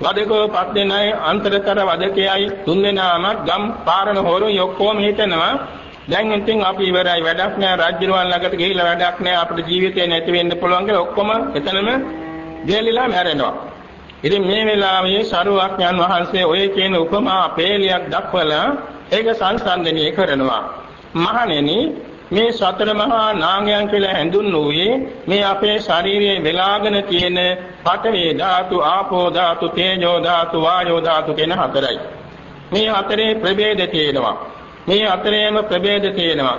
වදකෝ පස් දෙනයි අන්තරතර වදකයයි තුන් දෙනාම ගම් පාරණ හොරු ඔක්කොම හිටනවා දැන් ඉතින් අපි ඉවරයි වැඩක් නෑ රාජ්‍යරුවන් ළඟට ගිහිල්ලා වැඩක් නෑ අපේ ජීවිතේ නැති වෙන්න පුළුවන් කියලා ඔක්කොම එතනම දෙලිලා මැරෙනවා. ඉතින් මේ වෙලාවේ සරුවක්ඥන් වහන්සේ ඔය කියන උපමා පේලියක් දක්වලා ඒක සංසන්දනය කරනවා. මහණෙනි මේ සතර මහා නාගයන් කියලා හැඳුන්වුවේ මේ අපේ ශරීරයේ වෙලාගෙන තියෙන පඨවි ධාතු, ආපෝ ධාතු, තේජෝ ධාතු, වායෝ ධාතු කියන හතරයි. මේ හතරේ ප්‍රභේද තියෙනවා. මේ අතරේම ප්‍රභේද තියෙනවා.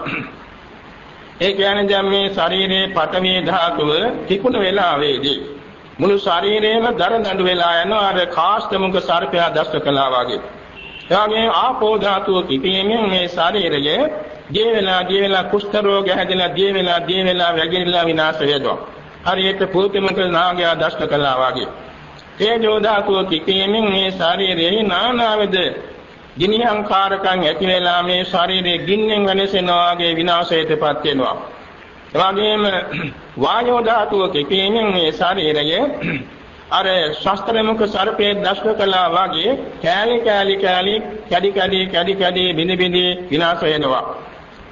ඒ කියන්නේ දැන් මේ ශරීරයේ පඨවි ධාතුව තිකුණ වෙලාවේදී මුළු ශරීරයම දරදඬු වෙලා යනවා අර කාෂ්ඨමුඛ සර්පයා දෂ්ට කළා වගේ. එවාගේ ආපෝ ධාතුව කිපීමෙන් මේ ශරීරය දී වෙලා දී වෙලා කුෂ්ඨ රෝග හැදෙලා දී වෙලා දී වෙලා වැగిරිලා විනාශ වෙනවා. හරියට පුතුමක නාගයා දෂ්ට කළා වගේ. තේජෝ ධාතුව කිපීමෙන් මේ ශරීරයේ නානාවිද ගිනිහංකාරකම් ඇති වෙලා මේ ශරීරයේ ගින්නෙන් වෙනසෙනවා වගේ විනාශයටපත් වෙනවා. එවැගේම වායෝ ධාතුව කිපීමෙන් මේ ශරීරය අර ශාස්ත්‍රමුඛ සර්පයේ දෂ්ක කළා වගේ කෑලි කෑලි කෑලි කැඩි කැඩි කැඩි කැඩි බිනි බිනි විනාශ වෙනවා.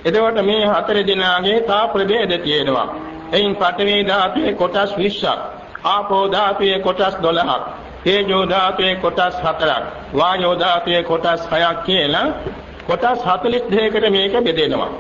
එතකොට මේ හතර දිනාගේ තා ප්‍රභේද තියෙනවා. එයින් පඨවි ධාතුවේ කොටස් 20ක්, ආපෝ ධාතුවේ කොටස් 12ක්, තේජෝ ධාතුවේ කොටස් 4ක් වායෝ ධාතුවේ කොටස් 6ක් කියලා කොටස් 42කට මේක බෙදෙනවා.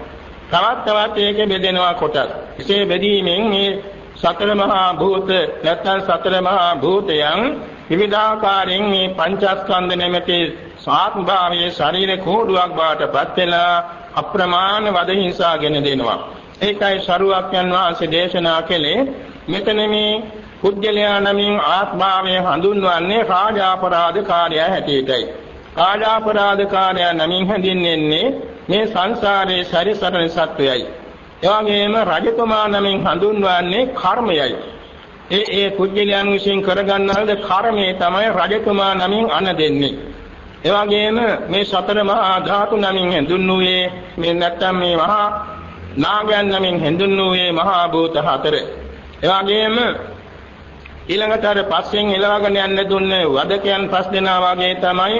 තවත් තවත් ඒක බෙදෙනවා කොටස්. එසේ බෙදීමෙන් මේ සතර මහා භූත නැත්නම් සතර මහා භූතයන් විවිධාකාරයෙන් මේ පංචස්කන්ධ නැමැති සාත්භාවයේ ශරීර කෝඩුවක් බාටපත් වෙලා අප්‍රමාණ වද හිංසාගෙන දෙනවා. ඒකයි ශරුවක්යන් වහන්සේ දේශනා කළේ මෙතන මේ පුජ්‍යලයා නමින් ආත්මාවය හඳුන්වන්නේ රාජාපරාධකාරය හැටියටයි. රාජාපරාධකාරය නමින් හැඳින්වෙන්නේ මේ සංසාරයේ සැරිසරන සත්වයයි. එවැගේම රජතුමා නමින් හඳුන්වන්නේ කර්මයයි. ඒ ඒ පුජ්‍යලයන් විසින් කරගන්නා ලද කර්මයේ තමයි රජතුමා නමින් අන දෙන්නේ. එවැගේම මේ සතර මහා ධාතු නමින් හඳුන්වුවේ මේ නැත්තම් මේ මහා නාගයන් නමින් හඳුන්වුවේ මහා භූත හතර. එවැගේම ඊළඟට අර පස්සෙන් එලවගෙන යන්න දුන්නේ වදකයන් පස් දෙනා වගේ තමයි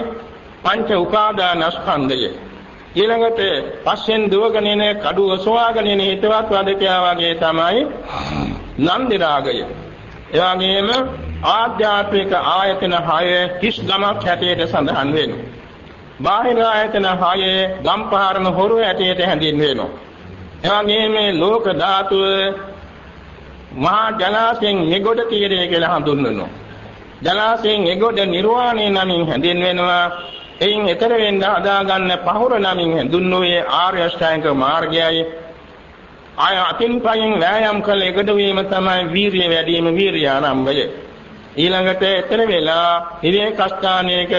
පංච උපාදානස්කන්ධය. ඊළඟට පස්සෙන් දුවගෙන එන කඩුව සොවාගෙන එන හිතවත් වදකයා වගේ තමයි නන්දි රාගය. ඒ වගේම ආධ්‍යාත්මික ආයතන 6 කිස් ගමක් හැටියට සඳහන් වෙනවා. බාහිර ආයතන 6 ගම්පහරන හොරු හැටියට හැඳින්වෙනවා. ඒ වගේම ලෝක ධාතුව මහා ජලාශයෙන් නිගොඩ තීරය කියලා හඳුන්වනවා. ජලාශයෙන් නිගොඩ නිර්වාණය නමින් හැඳින්වෙනවා. එයින් ඈතර වෙන්න හදාගන්න පහුර නමින් හඳුන්වන්නේ ආර්ය අෂ්ටාංග මාර්ගයයි. ආය අතින් පයින් වෑයම් කළ එකද වීම තමයි වීරිය වැඩි වීම වීරිය ආරම්භය. ඊළඟට ඈතර වෙලා විවේක ස්ථානයක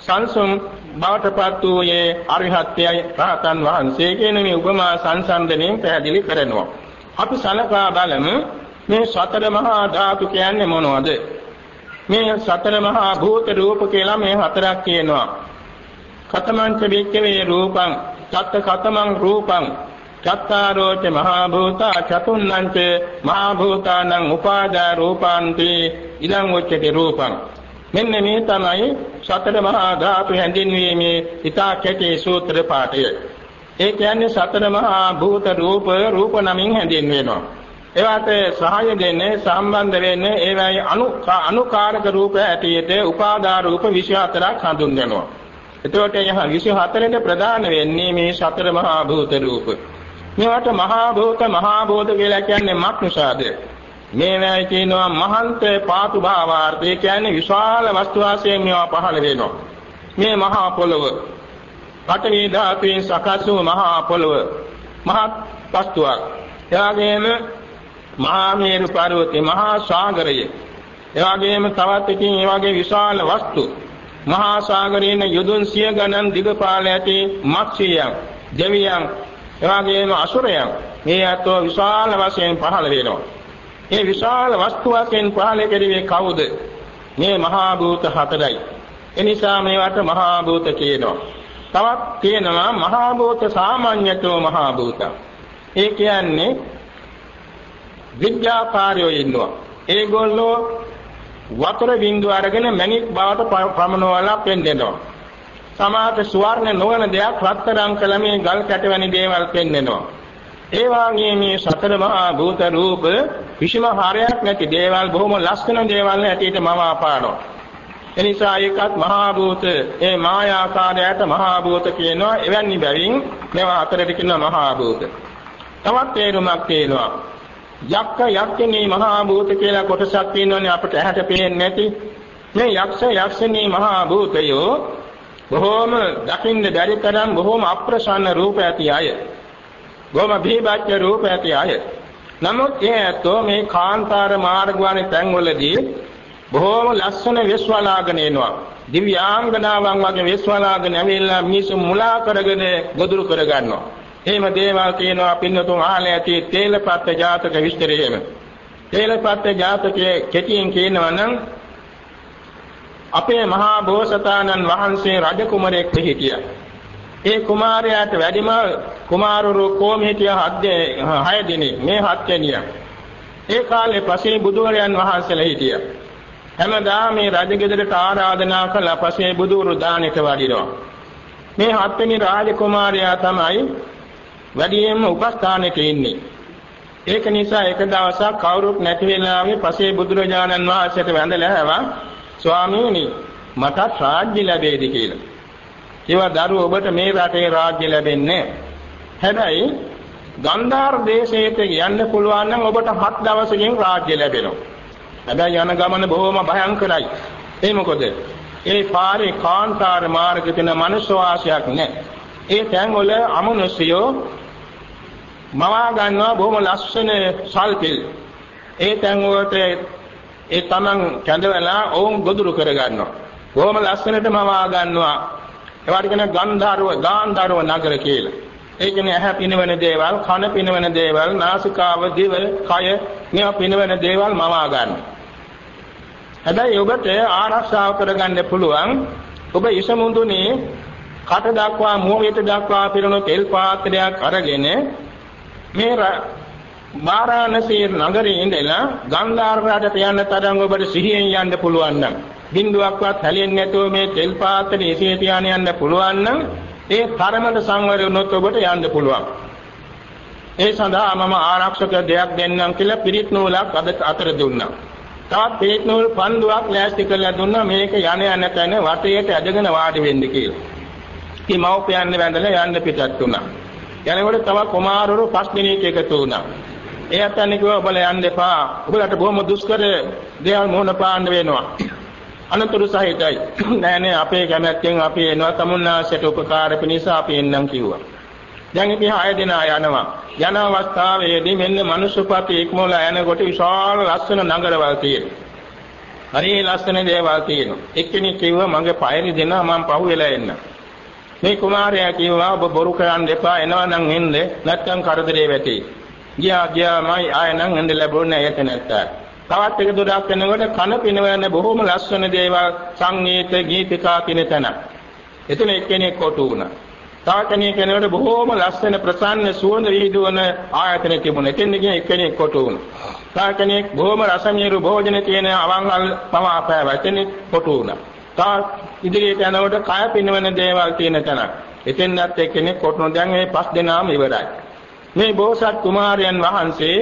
සංසුම් බවටපත් වූයේ අරිහත්යයි රහතන් වහන්සේ කියන මේ උපමා සංසන්දනයෙන් පැහැදිලි කරනවා. අපි සලකා බලමු මේ සතර මහා ධාතු කියන්නේ මොනවද? මේ සතර මහා භූත රූප කියලා මේ හතරක් කියනවා. කතමංච වික්කවේ රූපං චත්ත කතමං රූපං චත්තාරෝච මහා භූතා චතුන්නංච මහා භූතානං උපාදා රූපාන්ති ඉදං උච්චති රූපං මෙන්න මේ තමයි සතර මහා ධාතු හැඳින්වීමේ ඊතා කැටි සූත්‍ර පාඨය. ඒ කියන්නේ සතර මහා භූත රූප රූප නමින් හැඳින්වෙනවා. ඒවට සහාය දෙන්නේ සම්බන්ධ වෙන්නේ ඒවයි අනු අනුකාරක රූප ඇටියට උපාදාර රූප 24ක් හඳුන්වනවා. එතකොට යහ 24ට ප්‍රධාන වෙන්නේ මේ සතර මහා භූත රූප. මේවට මහා භූත මහා භූත කියලා කියන්නේ මක් නිසාද? මේවයි කියනවා මහන්ත පාතු භාවාර්ථය කියන්නේ විශාල වස්තු වාසයෙන් මේවා පහළ වෙනවා. මේ මහා පොළව පඨවි ධාතුවෙන් සකස් වූ මහා පොළව මහත් වස්තුවක්. එවාගෙම මහා මේරු පර්වතේ මහා සාගරය. එවාගෙම තවත් ඉතින් ඒ වගේ විශාල වස්තු මහා සාගරයෙන් යොදුන් සිය ගණන් දිගපාල ඇති මත්ස්‍යයන්, දෙවියන්, එවාගෙම අසුරයන් මේ අතෝ විශාල වශයෙන් පහළ වෙනවා. මේ විශාල වස්තුවකින් පහළ කෙරුවේ කවුද? මේ මහා භූත හතරයි. එනිසා මේවට මහා භූත කියනවා. තවත් කියනවා මහා භූත සාමාන්‍යතෝ මහා භූත. ඒ කියන්නේ විද්‍යාකාරයෝ ඉන්නවා. ඒගොල්ලෝ වතුර බින්දුව අරගෙන මණික් බවට ප්‍රමනවලා පෙන්වනවා. සමාත ස්වර්ණ නොවන දෙයක් රත්තරන් කළ මේ ගල් කැට වැනි දේවල් පෙන්වනවා. ඒ වාගේ මේ සතර මහා භූත රූප කිසිම හරයක් නැති දේවල් බොහොම ලස්සන දේවල් හැටියට මම අපානවා. එනිසා ඒකත් මහා භූත ඒ මායාකාරයට මහා භූත කියනවා එවැනි බැවින් මේවා අතරට කියනවා මහා භූත. තවත් තේරුමක් තියෙනවා. යක්ක යක්ෂිනී මහා භූත කියලා කොටසක් තියෙනවනේ අපට ඇහැට පේන්නේ නැති. මේ යක්ෂ යක්ෂිනී මහා භූතයෝ බොහෝම දකින්න බැරි තරම් බොහෝම අප්‍රසන්න රූප ඇති අය. බොහොම බීබච්ච රූප ඇති අය. නමුත් ඒ ඇත්තෝ මේ කාන්තාර මාර්ගවානේ තැන්වලදී බොහෝම ලස්සන වෙස්වලාගෙන එනවා. දිව්‍යාංගනාවන් වගේ වෙස්වලාගෙන ඇවිල්ලා මිනිස්සු මුලා කරගෙන ගොදුරු කරගන්නවා. එහෙම දේවල් කියනවා පින්නතුන් අහලා ඇති තේලපත්ත ජාතක විස්තරය එහෙම. තේලපත්ත ජාතකයේ කෙටියෙන් කියනවා නම් අපේ මහා බෝසතාණන් වහන්සේ රජ කුමරෙක් හිටියා. ඒ කුමාරයාට වැඩිම කුමාරවරු කොහොම හිටියා හය දෙනෙක් මේ හත් දෙනියක්. ඒ කාලේ පසේ බුදුරයන් වහන්සේලා හිටියා. හැමදාම මේ රජගෙදරට ආරාධනා කළ පසේ බුදුරු දානෙට වඩිනවා. මේ හත්වෙනි රාජකුමාරයා තමයි වැඩියෙන්ම උපස්ථානෙට ඉන්නේ. ඒක නිසා එක දවසක් කවුරුත් නැති වෙලාවේ පසේ බුදුරජාණන් වහන්සේට වැඳලා හැවා ස්වාමීනි මටත් රාජ්‍ය ලැබෙයිද කියලා. ඒවා දරුවෝ ඔබට මේ රටේ රාජ්‍ය ලැබෙන්නේ හැබැයි ගන්ධාර දේශයට යන්න පුළුවන් නම් ඔබට හත් දවසකින් රාජ්‍ය ලැබෙනවා. හැබැයි යන ගමන බොහොම භයංකරයි. ඒ මොකද? ඒ පාරේ කාන්තාර මාර්ග තියෙන මනුෂ්‍ය වාසයක් නැහැ. ඒ තැන්වල අමනුෂ්‍යයෝ මවා ගන්නවා බොහොම ලස්සන සල්පිල්. ඒ තැන්වලට ඒ තමන් කැඳවලා ඔවුන් ගොදුරු කර ගන්නවා. බොහොම ලස්සනට මවා ගන්නවා. ඒවට කියන ගන්ධාරව ගාන්ධාරව නගර කියලා. ඒ කියන්නේ ඇහැ පිනවන දේවල්, කන පිනවන දේවල්, නාසිකාව, දිව, කය මේවා පිනවන දේවල් මවා ගන්නවා. හැබැයි ඔබට ආරක්ෂාව කරගන්න පුළුවන් ඔබ ඉසමුඳුනේ කට දක්වා මුවයට දක්වා පිරුණු තෙල් පාත්‍රයක් අරගෙන මේ මාරාණසී නගරේ ඉඳලා ගන්ධාර රටට යන්න තරම් ඔබට සිහියෙන් යන්න පුළුවන් නම් බින්දුවක්වත් හැලෙන්නේ නැතුව මේ තෙල් පාත්‍රයේ එසේ තියාගෙන යන්න පුළුවන් නම් ඒ තරමට සංවර වුණොත් ඔබට යන්න පුළුවන්. ඒ සඳහා මම ආරක්ෂක දෙයක් දෙන්නම් කියලා පිරිත් නූලක් අද අතර දුන්නා. තවත් පිරිත් නූල් පන්දුවක් ලෑස්ති කරලා දුන්නා මේක යන යන තැන වටේට ඇදගෙන වාඩි වෙන්න කියලා. ඉතින් මව්පියන් වැඳලා යන්න පිටත් වුණා. යනකොට තව කුමාරවරු පස් දිනක් එකතු වුණා. ඒ අතන්නේ කිව්වා ඔබලා යන්න එපා. ඔබලට බොහොම දුෂ්කර දේවල් මොන පාන්න වෙනවා. අනතුරු සහිතයි. නෑ නෑ අපේ කැමැත්තෙන් අපි එනවා තමුන්නාසයට උපකාර පිණිස අපි එන්නම් කිව්වා. දැන් ඉතින් ආය දෙනා යනවා. යන අවස්ථාවේදී මෙන්න මනුෂ්‍යපති ඉක්මවලා යනකොට විශාල ලස්සන නගරවල් තියෙනවා. හරි ලස්සන දේවල් තියෙනවා. එක්කෙනෙක් කිව්වා මගේ පයරි දෙනා මම පහුවෙලා එන්න. මේ කුමාරයා කිව්වා ඔබ බොරු කරන්න එපා එනවා නම් එන්න නැත්නම් කරදරේ වැටේ. ගියා ගියාමයි ආය නම් එන්න ලැබුණේ නැහැ ඒක නැත්තා. තවත් එක දොරක් යනකොට කන පිනවන බොහොම ලස්සන දේවල් සංගීත ගීතිකා කියන තැන. එතන එක්කෙනෙක් කොටු වුණා. තව කෙනෙක් යනකොට බොහොම ලස්සන ප්‍රසන්න සුවඳ විහිදුවන ආයතන තිබුණා. එතෙන් ගිය එක්කෙනෙක් කොටු වුණා. තව කෙනෙක් බොහොම රසමියරු භෝජන තියෙන අවංගල් පවාපෑව. එතෙන් කොටු වුණා. තව ඉදිරියට යනකොට කය පිනවන දේවල් තියෙන තැන. එතෙන්වත් එක්කෙනෙක් කොටුන දැන් මේ පස් දෙනාම ඉවරයි. මේ බෝසත් කුමාරයන් වහන්සේ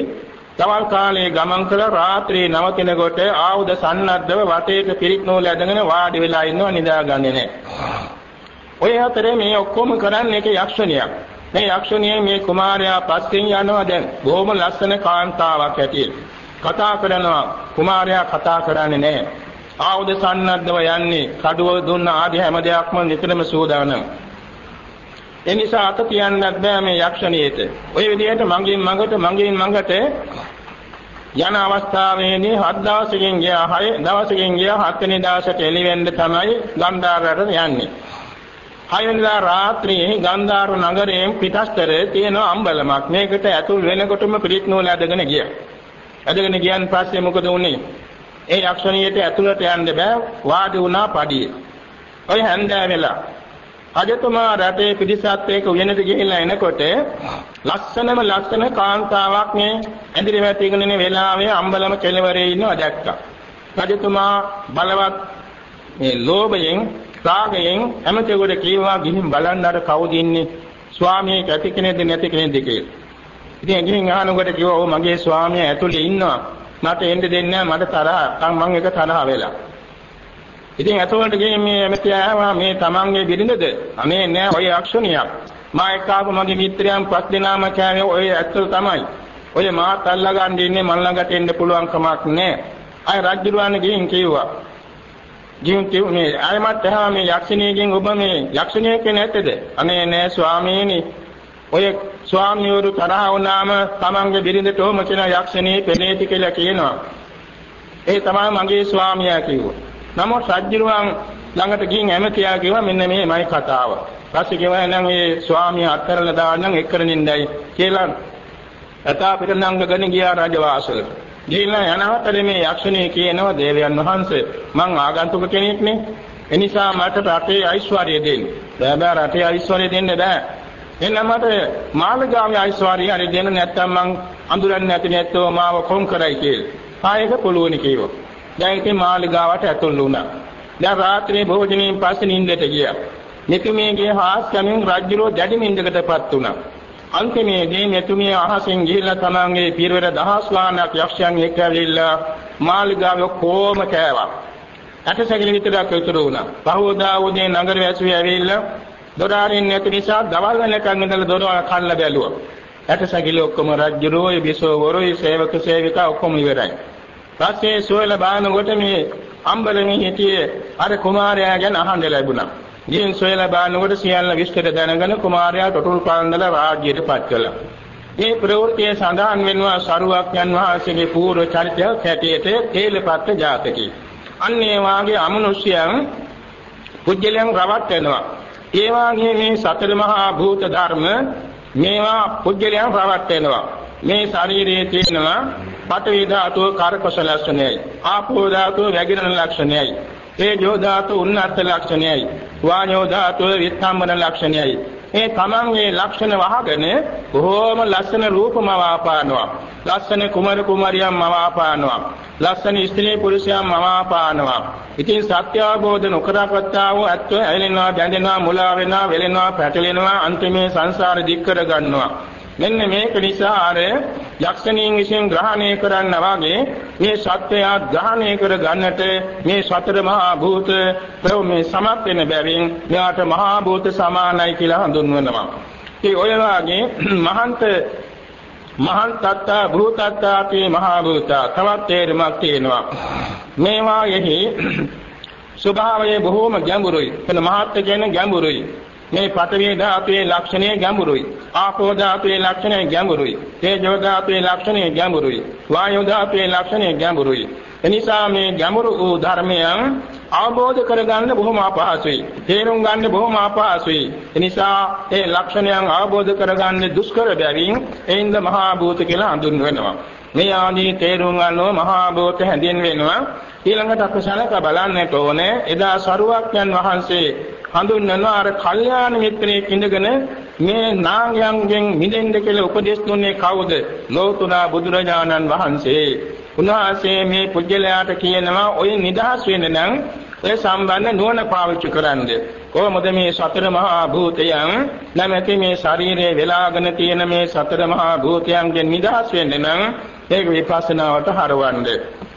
තවල් කාලයේ ගමන් කළ රාත්‍රියේ නවතිනකොට ආයුධ සන්නද්ධව වටේට පිරිත් නූල ඇදගෙන වාඩි වෙලා ඉන්නව නිදාගන්නේ නැහැ. ඔය අතරේ මේ ඔක්කොම කරන්නේ එක යක්ෂණියක්. මේ යක්ෂණිය මේ කුමාරයා පස්සෙන් යනවා දැන් බොහොම ලස්සන කාන්තාවක් ඇටියෙ. කතා කරනවා කුමාරයා කතා කරන්නේ නැහැ. ආයුධ සන්නද්ධව යන්නේ කඩුව දුන්න ආදී හැම දෙයක්ම නිතරම සූදානම්. ඒ නිසා අත තියන්නත් බෑ මේ යක්ෂණියට. ওই විදිහට මඟින් මඟට මඟින් මඟට යන අවස්ථාවේදී හත් දවසකින් ගියා හය දවසකින් ගියා හත් වෙනි දවසට එළිවෙන්න තමයි ගන්ධාරයට යන්නේ. හය වෙනිදා රාත්‍රියේ ගන්ධාර නගරයෙන් පිටස්තර තියෙන අම්බලමක්. මේකට ඇතුල් වෙනකොටම පිරිත් නූල ඇදගෙන ගියා. ඇදගෙන ගියන් පස්සේ මොකද වුනේ? ඒ යක්ෂණියට ඇතුළට යන්න බෑ වාඩි වුණා පඩියේ. ඔය හැන්දෑ වෙලා රජතුමා රටේ පිරිසත් එක්ක උයනට ගිහිල්ලා එනකොට ලස්සනම ලස්සන කාන්තාවක් මේ ඇඳිරි වැටිගෙන ඉන්න වෙලාවේ අම්බලම කෙළවරේ ඉන්නවා දැක්කා. රජතුමා බලවත් මේ ලෝභයෙන් රාගයෙන් හැමතෙකුට කීවා ගිහින් බලන්න අර කවුද ඉන්නේ ස්වාමී කැති කෙනෙක්ද නැති කෙනෙක්ද කියලා. ඉතින් ගිහින් අහනකොට කිව්වා ඔව් මගේ ස්වාමියා ඇතුලේ ඉන්නවා. මට එන්න දෙන්නේ නැහැ මට තරහ මම එක තරහ වෙලා. ඉතින් ඇතුළට ගිහින් මේ ඇමති ආවා මේ තමන්ගේ බිරිඳද? අනේ නෑ ඔය අක්ෂණියක්. මා එක්කාව මගේ මිත්‍රයන් පස් දෙනාම කෑවේ ඔය ඇත්තල තමයි. ඔය මාත් අල්ලගන්න ඉන්නේ මන් ළඟට එන්න පුළුවන් කමක් නෑ. අය රජුරුවන් ගිහින් කිව්වා. ගිහින් කිව්නේ අයමත් එහා මේ යක්ෂණියකින් ඔබ මේ යක්ෂණිය කෙනෙක් නැත්තේද? අනේ නෑ ස්වාමීනි. ඔය ස්වාමියවරු තරහ වුණාම තමන්ගේ බිරිඳට ඕම කියන යක්ෂණී පෙනේති කියලා කියනවා. ඒ තමයි මගේ ස්වාමියා කිව්වා. නමුත් රජුරුවන් ළඟට ගිහින් ඇමතියා කිව්වා මෙන්න මේමයි කතාව. පස්සේ කිව්වා නම් මේ ස්වාමියා අත්හැරලා දාන්නම් එක්කරනින්දයි කියලා ඇතා පිටනංගගෙන ගියා රජවාසලට. ගිහිල්ලා යනවතර මේ යක්ෂණී කියනවා දේවයන් වහන්සේ මං ආගන්තුක කෙනෙක් නේ. එනිසා මට රටේ ඓශ්වර්යය දෙන්න. බෑ බෑ රටේ ඓශ්වර්යය දෙන්න බෑ. එහෙනම් මට මාළගාමී ඓශ්වර්යය හරි දෙන්න නැත්නම් මං අඳුරන්නේ නැති නැත්තෝ මාව කොම් කරයි කියලා. ආයෙක පුළුවනි කිව්වා. දැන් ඉතින් මාළිගාවට ඇතුල් වුණා. දැන් රාත්‍රියේ භෝජනයෙන් පස්සේ නිින්දට ගියා. මෙතුමියගේ හාස්‍යමින් රජුරෝ දැඩි නිින්දකටපත් වුණා. අන්තිමේදී මෙතුමිය අහසින් ගිහිල්ලා තමන්ගේ පිරවර දහස් ගාණක් යක්ෂයන් එක්ක ඇවිල්ලා මාළිගාව කොම කෑවා. ඇටසැකිලි විතරක් ඉතුරු වුණා. බහුවදා උදේ නගර වැසුවේ ඇවිල්ලා දොර අරින්න නැති නිසා දවල් වෙනකන් ඉඳලා දොර කල්ලා බැලුවා. ඇටසැකිලි ඔක්කොම රජුරෝයි බිසෝවරුයි සේවක සේවිකා ඔක්කොම ඉවරයි. පස්සේ සුවල බානකොට මේ අම්බලමේ හිටියේ අර කුමාරයා ගැන අහන්න ලැබුණා. ගිහින් සොයල බානකොට සියල්ල විස්තර දැනගෙන කුමාරයා තොටුල් පාන්දල රාජ්‍යයට පත් කළා. මේ ප්‍රවෘත්තිය සඳහන් වෙනවා සරුවක්යන් වහන්සේගේ පූර්ව චරිතය හැටියට තේලපත්ත ජාතකී. අන්න ඒ වාගේ අමනුෂ්‍යයන් පුජ්‍යලයන් රවට්ටනවා. ඒ වාගේ මේ සතර මහා භූත ධර්ම මේවා පුජ්‍යලයන් රවට්ටනවා. මේ ශරීරයේ තියෙනවා පඨවි ධාතුව කාර්කස ලක්ෂණයයි. ආපෝ ධාතුව වැగిරෙන ලක්ෂණයයි. තේජෝ ධාතුව උන්නත් ලක්ෂණයයි. වායෝ ධාතුව විස්තම්බන ලක්ෂණයයි. ඒ තමන්ගේ ලක්ෂණ වහගෙන බොහෝම ලස්සන රූපම වාපානවා. ලස්සන කුමරු කුමරියන් මවාපානවා. ලස්සන ස්ත්‍රී පුරුෂයන් මවාපානවා. ඉතින් සත්‍ය අවබෝධ නොකරගත්තා වූ ඇත්තෝ ඇලෙනවා, බැඳෙනවා, මුලා වෙනවා, වෙලෙනවා, පැටලෙනවා, අන්තිමේ සංසාර දික් කර ගන්නවා. මෙන්න මේක නිසා අර යක්ෂණීන් විසින් ග්‍රහණය කරන්න වාගේ මේ සත්‍යය ග්‍රහණය කර ගන්නට මේ සතර මහා භූත ප්‍රෝමේ සමත් වෙන බැවින් මෙයාට මහා භූත සමානයි කියලා හඳුන්වනවා. ඒ ඔය වාගේ මහන්ත මහන් තත්තා භූතත්තාපි මහා භූතා තවත් තේරුමක් තියෙනවා. මේවායෙහි ස්වභාවය බොහෝම ගැඹුරුයි. එන මහත් කියන්නේ ගැඹුරුයි. මේ පඨවි ධාතුවේ ලක්ෂණය ගැඹුරුයි ආපෝ ධාතුවේ ලක්ෂණය ගැඹුරුයි තේජෝ ධාතුවේ ලක්ෂණය ගැඹුරුයි වායෝ ධාතුවේ ලක්ෂණය ගැඹුරුයි එනිසා මේ ගැඹුරු වූ ධර්මයන් අවබෝධ කරගන්න බොහොම අපහසුයි. තේරුම් ගන්න බොහොම අපහසුයි. එනිසා ඒ ලක්ෂණයන් අවබෝධ කරගන්න දුෂ්කර බැවින් එයින්ද මහා භූත කියලා හඳුන්වනවා. මේ ආදී තේරුම් ගන්නව මහා භූත හැඳින්වෙනවා. ඊළඟට අපි සලක බලන්නට ඕනේ එදා සරුවක්යන් වහන්සේ හඳුන්වන අර කල්යාණ මිත්‍රයෙක් ඉඳගෙන මේ නාගයන්ගෙන් මිදෙන්න කියලා උපදෙස් දුන්නේ කවුද? ලෝතුරා බුදුරජාණන් වහන්සේ. උන්වහන්සේ මේ පුජ්‍යලයාට කියනවා ඔය නිදහස් වෙන්න නම් ඒ සම්බන්ධ නුවණ පාවිච්චි කරන්න. කොහොමද මේ සතර මහා භූතයන් නැමැති මේ ශරීරයේ වෙලාගෙන තියෙන මේ සතර මහා භූතයන්ගෙන් නිදහස් වෙන්න නම් ඒක විපස්සනාවට හරවන්න.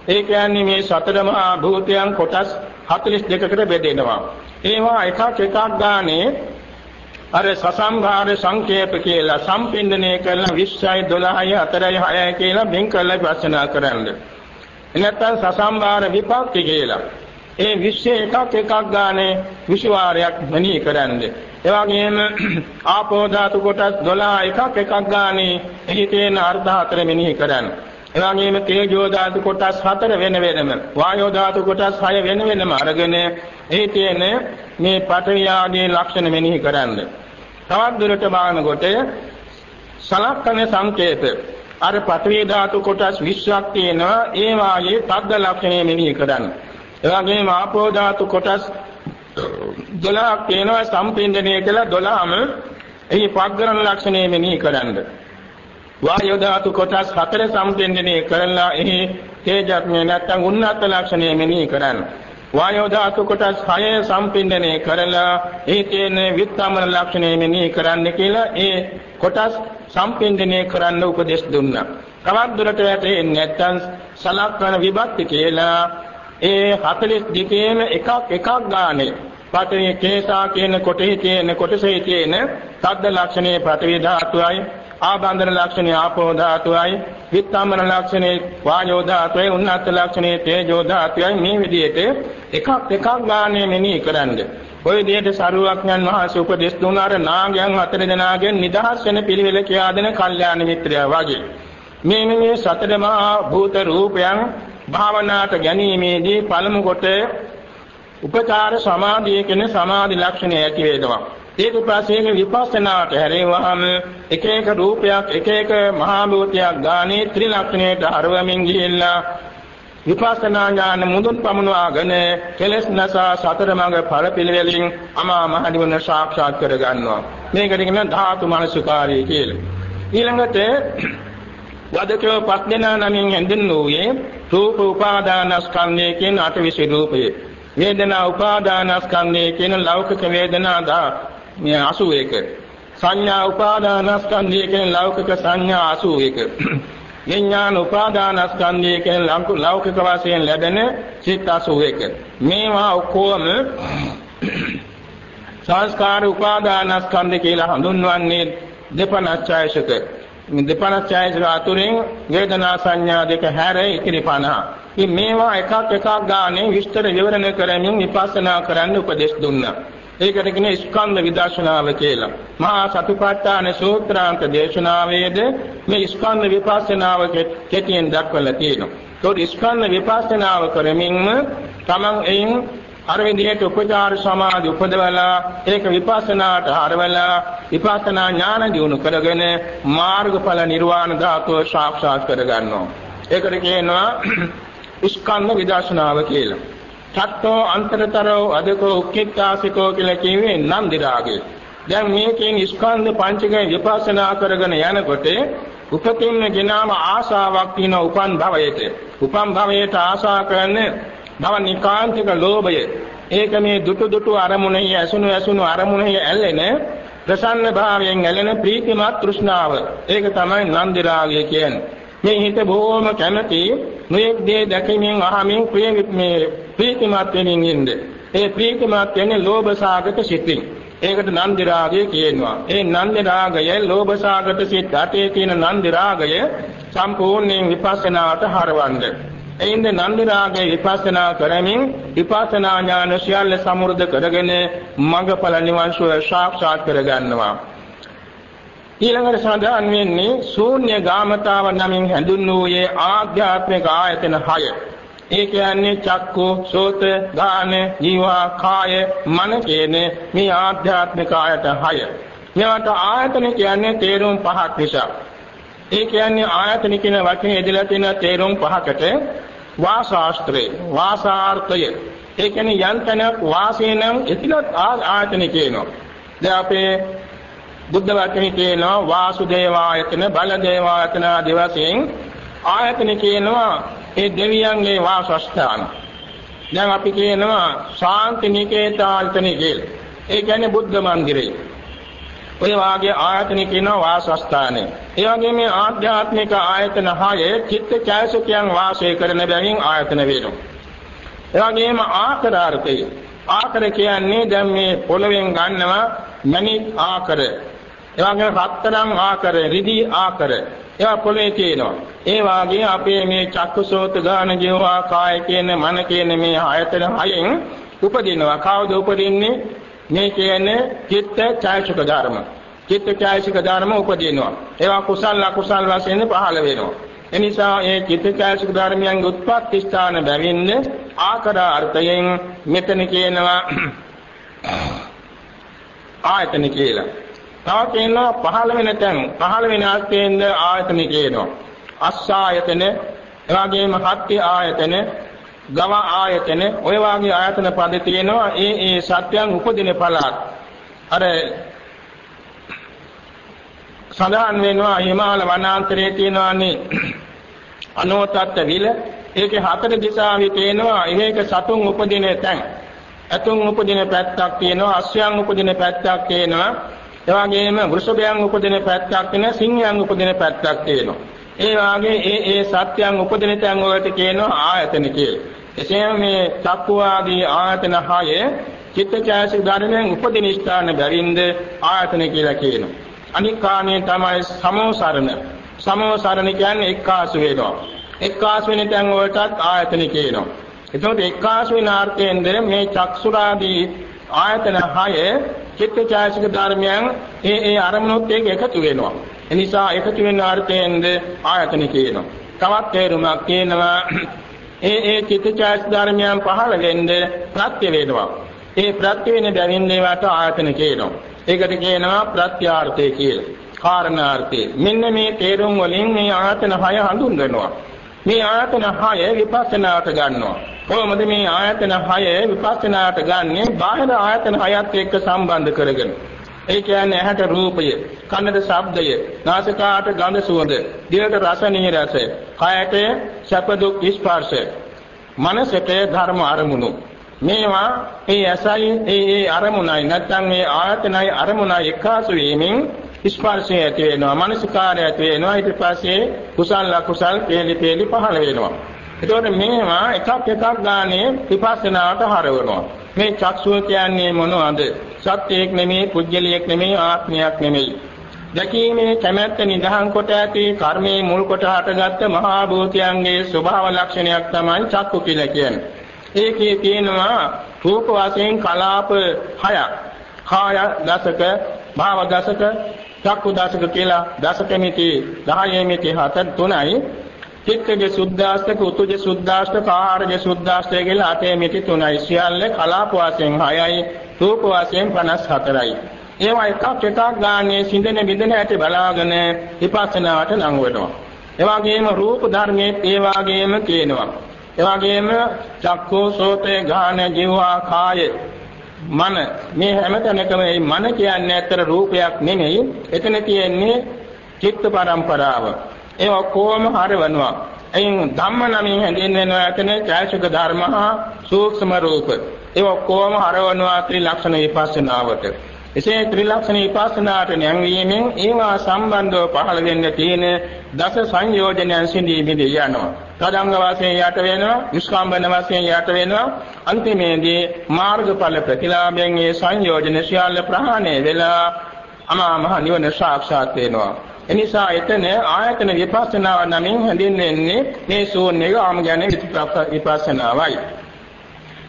ඒ කියන්නේ මේ සතර මහා භූතයන් කොටස් 42කට බෙදෙනවා. ඒවා එකක් එකක් ගානේ අර සසංඝාර සංකේප කියලා සම්පින්දනය කරලා 20යි 12යි 4යි 6යි කියලා බෙන් කරලා විපස්සනා කරන්න. එනත්තම් සසංභාර විපක්ති කියලා. ඒ 20 එකක් එකක් ගානේ විශ්වාරයක් මෙනෙහි කරන්න. ඒ වගේම ආපෝ ධාතු කොටස් 12 එකක් එකක් ගානේ එහි තියෙන අර්ධ හතර මෙනෙහි කරන්න. ඒ වගේම තේජෝ ධාතු කොටස් හතර වෙන වෙනම වායෝ ධාතු කොටස් හය වෙන වෙනම අරගෙන එහි තියෙන මේ පඨවි ආදී ලක්ෂණ මෙනෙහි කරන්න. තවත් දුරට බලනකොට සලක්කන සංකේත අර පඨවි ධාතු කොටස් 20ක් තියෙනවා ඒ වායේ තද්ද ලක්ෂණය මෙනෙහි කරන්න. ඒ වගේම ආපෝ ධාතු කොටස් 12ක් තියෙනවා සම්පින්දණය කළ 12ම එහි පග්ගරණ ලක්ෂණය මෙනෙහි කරන්න. වායෝ ධාතු කොටස් හතර සම්පින්දණය කරලා එහි තේජත්මය නැත්නම් උන්නත ලක්ෂණය මෙනෙහි කරන්න. වායෝ ධාතු කොටස් 6 සම්පින්දණය කරලා ඒ තියෙන විත්තමන ලක්ෂණය මෙනෙහි කරන්න කියලා ඒ කොටස් සම්පින්දණය කරන්න උපදෙස් දුන්නා. තවත් දුරට වැටෙන්නේ නැත්නම් සලක්වන විභක්ති කියලා ඒ 42ේම එකක් එකක් ගානේ පඨවි කේසා කියන කොටේ තියෙන කොටසේ තියෙන සද්ද ලක්ෂණයේ පඨවි ධාතුවයි ආබන්ධන ලක්ෂණේ ආපෝ ධාතුවයි විත්තම්මන ලක්ෂණේ වායෝ ධාතුවයි උන්නත් ලක්ෂණේ තේජෝ ධාතුවයි. මේ විදිහට එකක් එකක් ගානේ මෙනෙහි කරන්නේ ඔය විදිහට සරුවක්ඥන් වහන්සේ උපදෙස් දුන්නාර නාගයන් හතර දෙනාගෙන් නිදහස් වෙන පිළිවෙල කියා දෙන කල්යාණ මිත්‍රයා වගේ. මේ මේ සතර මහා භූත රූපයන් භාවනාට ගැනීමේදී පළමු කොට උපචාර සමාධිය කියන සමාධි ලක්ෂණය ඇති වේදවා. ඊට පස්සේ මේ විපස්සනාට හැරෙවහම එක එක රූපයක් එක එක මහා භූතයක් ගානේ ත්‍රිලක්ෂණයට හරවමින් ගිහිල්ලා විපස්සනා ඥාන මුදුන් පමුණවාගෙන කෙලස් නැසා සතර මඟ ඵල පිළිවෙලින් අමා මහ නිවන සාක්ෂාත් කර ගන්නවා මේකට කියන ධාතු මනසකාරී කියලා. ඊළඟට වදකෝ පස් දෙනා නමින් හඳුන්වුවේ රූප උපාදානස්කන්ධය කියන අටවිසි රූපය. වේදනා උපාදානස්කන්ධය කියන ලෞකික වේදනා දා මේ 81 සංඥා උපාදානස්කන්ධය කියන ලෞකික සංඥා 81 විඥාන උපාදානස්කන්ධය කියන ලෞකික වශයෙන් ලැබෙන සිත් 81 මේවා ඔක්කොම සංස්කාර උපාදානස්කන්ධ කියලා හඳුන්වන්නේ දෙපණච්ඡායසක මේ දෙපණච්ඡායසක අතුරින් වේදනා සංඥා දෙක හැර ඉතිරි 50 ඉතින් මේවා එකක් එකක් ගානේ විස්තර විවරණ කරමින් විපස්සනා කරන්න උපදෙස් දුන්නා ඒකට කියන ස්කන්ධ විදර්ශනාව කියලා. මහා සතිපට්ඨාන සූත්‍රාන්ත දේශනාවේද මේ ස්කන්ධ විපස්සනාව කෙටියෙන් දක්වලා තියෙනවා. ඒත් ස්කන්ධ විපස්සනාව කරමින්ම තමන් එයින් අර විදිහට උපචාර සමාධි උපදවලා ඒක විපස්සනාට හරවලා විපස්සනා ඥාන දිනු කරගෙන මාර්ගඵල නිර්වාණ ධාතුව සාක්ෂාත් කරගන්නවා. ඒකට කියනවා ස්කන්ධ විදර්ශනාව කියලා. සත්තෝ අන්තරතරෝ අදකෝ උක්කිට්ඨාසිකෝ කියලා කියවේ නන්දි රාගය. දැන් මේකෙන් ස්කන්ධ පංචකය විපස්සනා කරගෙන යනකොට උපතින්ම ගෙනාම ආශාවක් තියෙන උපන් භවයට. උපන් භවයට ආශා කරන භව නිකාන්තික ලෝභය. ඒක මේ දුටු දුටු අරමුණෙහි ඇසුණු ඇසුණු අරමුණෙහි ඇලෙන ප්‍රසන්න භාවයෙන් ඇලෙන ප්‍රීතිමත් තෘෂ්ණාව. ඒක තමයි නන්දි රාගය කියන්නේ. මේ හිත බොහොම කැමැති නොයෙක් දේ දැකීමෙන් අහමින් ප්‍රිය මේ ප්‍රීතිමත් වෙමින් ඉන්නේ. ඒ ප්‍රීතිමත් වෙන්නේ ලෝභ සාගත සිතින්. ඒකට නන්දි රාගය කියනවා. ඒ නන්දි රාගය ලෝභ සාගත සිත් අතේ තියෙන නන්දි රාගය සම්පූර්ණයෙන් විපස්සනාට හරවන්නේ. එයින්ද නන්දි රාගය විපස්සනා කරමින් විපස්සනා ඥාන සියල්ල සමෘද්ධ කරගෙන මඟඵල නිවන් සුව සාක්ෂාත් කරගන්නවා. ඊළඟට සඳහන් වෙන්නේ ශූන්‍ය ගාමතාව නමින් හැඳුන්වූයේ ආධ්‍යාත්මික ආයතන 6. ඒ කියන්නේ චක්කු, සෝත, ගාන, ජීවා, කාය, මන කියන මේ ආධ්‍යාත්මික ආයතන 6. මේවට ආයතන කියන්නේ තේරුම් පහක් නිසා. ඒ කියන්නේ ආයතන කියන වචනේ එදලා තියෙන තේරුම් පහකට වාසාස්ත්‍රය, වාසාර්ථය. ඒ කියන්නේ යන්තනක් වාසේ නම් එතිලත් ආයතන කියනවා. දැන් අපේ බුද්ධ වචනේ කියනවා වාසුදේවායතන බලදේවායතන ආදී වශයෙන් ආයතන කියනවා ඒ දෙවියන්ගේ වාසස්ථාන. දැන් අපි කියනවා ශාන්ති නිකේතායතන කියලා. ඒ කියන්නේ බුද්ධ මන්දිරය. ඔය වාගේ ආයතන කියනවා වාසස්ථානය. ඒ වගේ මේ ආධ්‍යාත්මික ආයතන හයේ චිත්ත ඡායසකයන් වාසය කරන බැවින් ආයතන වෙනවා. ඒ වගේම ආකාරාර්ථය. ආකාර කියන්නේ දැන් මේ පොළවෙන් ගන්නවා මණික් ආකාර එවාගෙන රත්තරන් ආකර, රිදී ආකර ඒවා පොළේ තියෙනවා. ඒ වාගේ අපේ මේ චක්කසෝත ගාන ජීවා කාය කියන මන කියන මේ ආයතන හයෙන් උපදිනවා. කවුද උපදින්නේ? මේ කියන්නේ චිත්ත ඡායසික ධර්ම. චිත්ත ඡායසික ධර්ම උපදිනවා. ඒවා කුසල අකුසල වශයෙන් පහළ වෙනවා. එනිසා ඒ චිත්ත ඡායසික ධර්මයන්ගේ උත්පත්ති ස්ථාන බැවින්ද ආකාර අර්ථයෙන් මෙතන කියනවා ආයතන කියලා. තව කියනවා පහළ වෙන තැන් පහළ වෙන ආයතනෙන්ද ආයතන කියනවා. අස්සායතන එවාගෙම හත්ති ආයතන ගව ආයතන ඔය වාගේ ආයතන පද තියෙනවා. ඒ ඒ සත්‍යයන් උපදින පළාත්. අර සඳහන් වෙනවා හිමාල වනාන්තරයේ තියෙනවානේ. අනෝතත් විල. ඒකේ හතර දිශාවේ තියෙනවා ඒක සතුන් උපදින තැන්. ඇතුන් උපදින පැත්තක් තියෙනවා. අස්වැයන් උපදින පැත්තක් තියෙනවා. එවාගෙම වෘෂභයන් උපදින පැත්තක් වෙන සිංහයන් උපදින පැත්තක් තියෙනවා. ඒ වාගේ ඒ ඒ සත්‍යයන් උපදින තැන් වලට කියනවා ආයතන කියලා. එසේම මේ චක්කු ආදී ආයතන හය චිත්තචෛතසික ධර්මයන් උපදින ස්ථාන බැරින්ද ආයතන කියලා කියනවා. අනික් කාණේ තමයි සමෝසරණ. සමෝසරණ කියන්නේ එක්කාසු වෙනවා. එක්කාසු වෙන තැන් වලටත් ආයතන කියනවා. එතකොට එක්කාසු වෙන අර්ථයෙන්ද මේ චක්සුරාදී ආයතන හය චිත්තචෛතසික ධර්මයන් ඒ ඒ අරමුණුත් එක්ක එකතු වෙනවා. එනිසා එකතු වෙන අර්ථයෙන්ද ආයතන කියනවා. තවත් තේරුමක් කියනවා ඒ ඒ චිත්තචෛතසික ධර්මයන් පහළ වෙන්නේ ප්‍රත්‍ය වේදවා. ඒ ප්‍රත්‍ය වෙන බැවින් ඒවට ආයතන කියනවා. ඒකට කියනවා ප්‍රත්‍යාර්ථය කියලා. කාරණාර්ථය. මෙන්න මේ තේරුම් වලින් මේ ආයතන හය හඳුන්වනවා. මේ ආයතන හය විපස්සනාට ගන්නවා. කොහොමද මේ ආයතන 6 විපස්සනාට ගන්නෙ? බාහිර ආයතන 6ත් එක්ක සම්බන්ධ කරගෙන. ඒ කියන්නේ ඇහැට රූපය කනට ශබ්දය නාසකාට ගඳ සුවඳ දිවට රස නිරස කයට සැප දුක් ස්පර්ශ මනසට ධර්ම අරමුණු. මේවා ඒ ඇසයි ඒ ඒ අරමුණයි නැත්නම් මේ ආයතනයි අරමුණයි එකාසු වීමෙන් ස්පර්ශය ඇති වෙනවා මනසිකාරය ඇති වෙනවා. ඊට පස්සේ කුසල අකුසල් පේලි පේලි පහළ වෙනවා. එතකොට මේවා එකක් එකක් ගානේ විපස්සනාවට හරවනවා. මේ චක්ෂුව කියන්නේ මොනවද? සත්‍යයක් නෙමෙයි, පුජ්‍යලියක් නෙමෙයි, ආත්මයක් නෙමෙයි. දැකීමේ කැමැත්ත නිදහන් කොට ඇති කර්මයේ මුල් කොට හටගත්ත මහා භූතයන්ගේ ස්වභාව ලක්ෂණයක් තමයි චක්කු කියලා කියන්නේ. ඒකේ තියෙනවා රූප වශයෙන් කලාප හයක්. කාය දසක, භාව දසක, චක්කු දසක කියලා දසක මිති 10 මිති 7 තුනයි චිත්තජ සුද්ධාස්තක උතුජ සුද්ධාස්තක ආහාරජ සුද්ධාස්තක කියලා අටේ මිති තුනයි. සියල්ල කලාප වශයෙන් 6යි රූප වශයෙන් 54යි ඒවා එකක් එකක් ගානේ සිඳෙන බිඳෙන ඇති බලාගෙන විපස්සනාවට ලං වෙනවා. එවාගෙම රූප ධර්මයේ ඒ වාගේම කියනවා. එවාගෙම චක්කෝ සෝතේ ගාන ජීවා කාය මන. මේ හැමතැනකම මේ මන කියන්නේ ඇත්තට රූපයක් නෙමෙයි. එතන තියෙන්නේ චිත්ත පරම්පරාව. ඒ ඔක්කොම හරවනවා. එයින් ධම්ම නමින් හැඳින්වෙනවා ඇතන ඡායසුක ධර්ම හා සූක්ෂම රූප. ඒ ඔක්කොම හරවනවා ත්‍රිලක්ෂණ විපස්සනාවට. එසේ ත්‍රිලක්ෂණ විපස්සනාට නැංවීමෙන් ඒවා සම්බන්ධව පහළ වෙන්න තියෙන දස සංයෝජනයන් සිඳී මිදී යනවා. තදංග වශයෙන් යට වෙනවා, නිෂ්කාම්බන වශයෙන් යට වෙනවා. අන්තිමේදී මාර්ගඵල ප්‍රතිලාභයෙන් මේ සංයෝජන සියල්ල ප්‍රහාණය වෙලා අමා මහ නිවන සාක්ෂාත් වෙනවා. එනිසා එතන ආයතන විපස්සනාව නමින් හැඳින්වෙන්නේ මේ ශූන්‍යය ආම ගැන විපස්සනාවයි.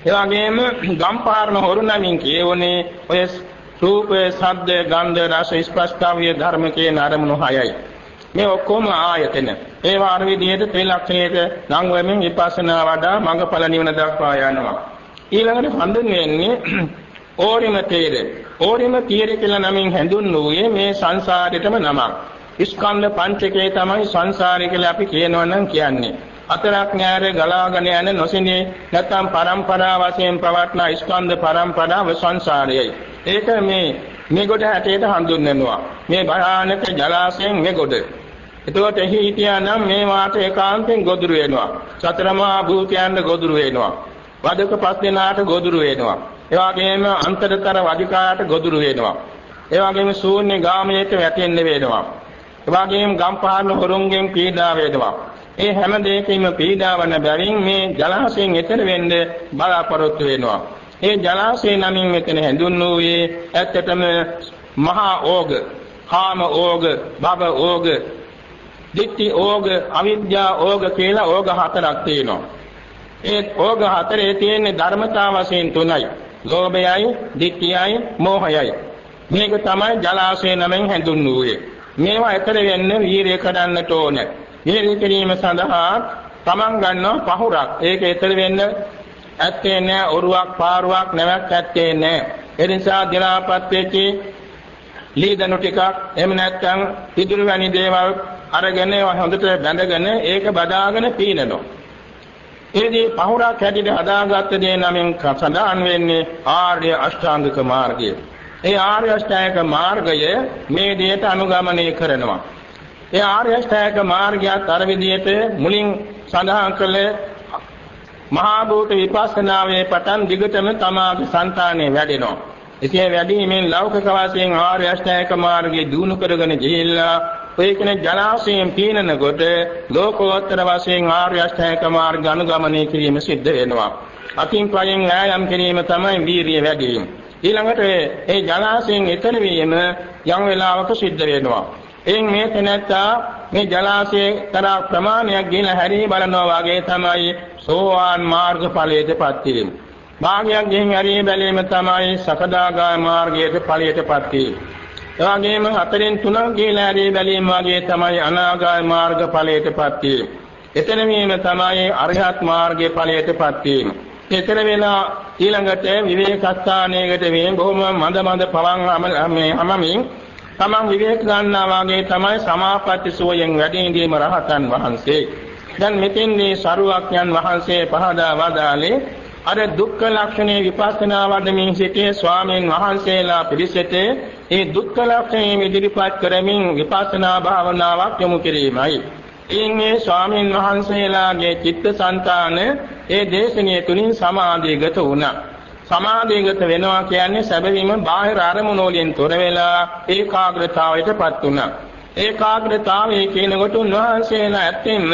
ඒ වගේම ගම්පාරණ හොරු නමින් කියවනේ ඔය රූප, ශබ්ද, ගන්ධ, රස, ස්පර්ශාවිය ධර්ම කියන අරමුණු හයයි. මේ ඔක්කොම ආයතන. ඒ වාර විදිහට ත්‍රිලක්ෂණයට නම් වෙමින් විපස්සනා වඩා මඟඵල නිවන දක්වා යනවා. ඊළඟට හඳුන්වන්නේ ඕරිම තේර. ඕරිම තේර කියලා නමින් හැඳුන්වුවේ මේ සංසාරෙටම නමක්. ස්කන්ධ පංචකයේ තමයි සංසාරය කියලා අපි කියනවනම් කියන්නේ. අතරක් ඥාරේ ගලාගෙන යන නොසිනේ නැත්නම් પરම්පරා වශයෙන් පවත්න ස්කන්ධ પરම්පරාව සංසාරයයි. ඒක මේ මේගොඩ හැටේට හඳුන්වනවා. මේ භයානක ජලාශයෙන් මේගොඩ. එතකොට එහි හිටියානම් මේ වාට ඒකාන්තයෙන් ගොදුරු වෙනවා. සතරමා භූතයන්ට ගොදුරු වෙනවා. වදක පස් දෙනාට ගොදුරු වෙනවා. ඒ වගේම අන්තරතර වදිකාට ගොදුරු වෙනවා. ඒ වගේම ශූන්‍ය ගාමයට වැටෙන්න වෙනවා. ඒ වගේම ගම්පහන හොරුන්ගෙන් පීඩා වේදවා. ඒ හැම දෙයකින්ම පීඩා වන බැවින් මේ ජලාශයෙන් එතර වෙන්න බලාපොරොත්තු වෙනවා. ඒ ජලාශය නමින් මෙතන හැඳුන්වුවේ ඇත්තටම මහා ඕග, කාම ඕග, භව ඕග, ditthi ඕග, අවිද්‍යා ඕග කියලා ඕග හතරක් තියෙනවා. ඒ ඕග හතරේ තියෙන ධර්මතා වශයෙන් තුනයි. ලෝභයයි, ditthiyයි, මෝහයයි. මේක තමයි ජලාශය නමින් හැඳුන්වුවේ. මේවා ඈතර වෙන්න වීරිය කරන්නට ඕනේ. වීරිය කිරීම සඳහා තමන් ගන්නව පහුරක්. ඒක ඈතර වෙන්න ඇත්තේ නෑ ඔරුවක් පාරුවක් නැවක් ඇත්තේ නෑ. ඒ නිසා දිලාපත් වෙච්චි ලීදනු ටිකක් එහෙම නැත්නම් පිදුරු වැනි දේවල් අරගෙන හොඳට බැඳගෙන ඒක බදාගෙන පීනනවා. එෙහිදී පහුරක් හැටියට හදාගත්ත දේ නමින් සඳහන් වෙන්නේ ආර්ය අෂ්ටාංගික මාර්ගය. ඒ ආර්ය අෂ්ටාංගික මාර්ගය මේ දෙයට අනුගමනය කරනවා. ඒ ආර්ය අෂ්ටාංගික මාර්ගයත් අර විදිහට මුලින් සඳහන් කළේ මහා භූත විපස්සනාවේ පටන් දිගටම තමාගේ సంతානේ වැඩෙනවා. එසේ වැඩිමෙන් ලෞකික වාසයෙන් ආර්ය අෂ්ටාංගික මාර්ගයේ දිනු කරගෙන ගිහිල්ලා ඔය කියන ජලාශයෙන් පීනනකොට ලෝකෝත්තර වශයෙන් ආර්ය අෂ්ටාංගික මාර්ග අනුගමනය කිරීම සිද්ධ වෙනවා. අතින් පයෙන් ඈයම් කිරීම තමයි වීරිය වැඩි වීම. ඊළඟට ඒ ජලාශයෙන් එතර වීම යම් වෙලාවක සිද්ධ වෙනවා. එයින් මේ තැනැත්තා මේ ජලාශයේ තරම් ප්‍රමාණයක් ගිහිලා හැරී බලනවා වගේ තමයි සෝවාන් මාර්ග ඵලයටපත් වීම. භාගයක් ගෙන් හරි බැලීම තමයි සකදාගාම මාර්ගයට ඵලයටපත් වීම. එවාගෙම හතරෙන් තුනක් ගිහිලා හරි බැලීම වගේ තමයි අනාගාම මාර්ග ඵලයටපත් වීම. එතන වීම තමයි අරහත් මාර්ගයේ ඵලයටපත් වීම. එතන වෙලා ඊළඟට විවේකස්ථානයකට මේ බොහොම මඳ මඳ පවන් මේ අමමින් තමන් විවේක ගන්නා වාගේ තමයි සමාපatti සෝයෙන් වැඩි ඉඳීම රහතන් වහන්සේ. දැන් මෙතෙන්දී සරුවක්යන් වහන්සේ පහදා වදාළේ අර දුක්ඛ ලක්ෂණේ විපස්සනා වඩමින් සිටියේ ස්වාමීන් වහන්සේලා පිළිසෙට ඒ දුක්ඛ ලක්ෂණේ ඉදිරිපත් කරමින් විපස්සනා භාවනාවක් යොමු කිරීමයි. ඉන්නේ ස්වාමීන් වහන්සේලාගේ චිත්තසංතාන ඒ දේශනාව තුලින් සමාධියගත වුණා. සමාධියගත වෙනවා කියන්නේ සැබවින්ම බාහිර අරමුණු වලින් තොර වෙලා ඒකාග්‍රතාවයටපත් වුණා. ඒකාග්‍රතාවයේ කියනකොට උන්වහන්සේලා ඇත්තෙන්ම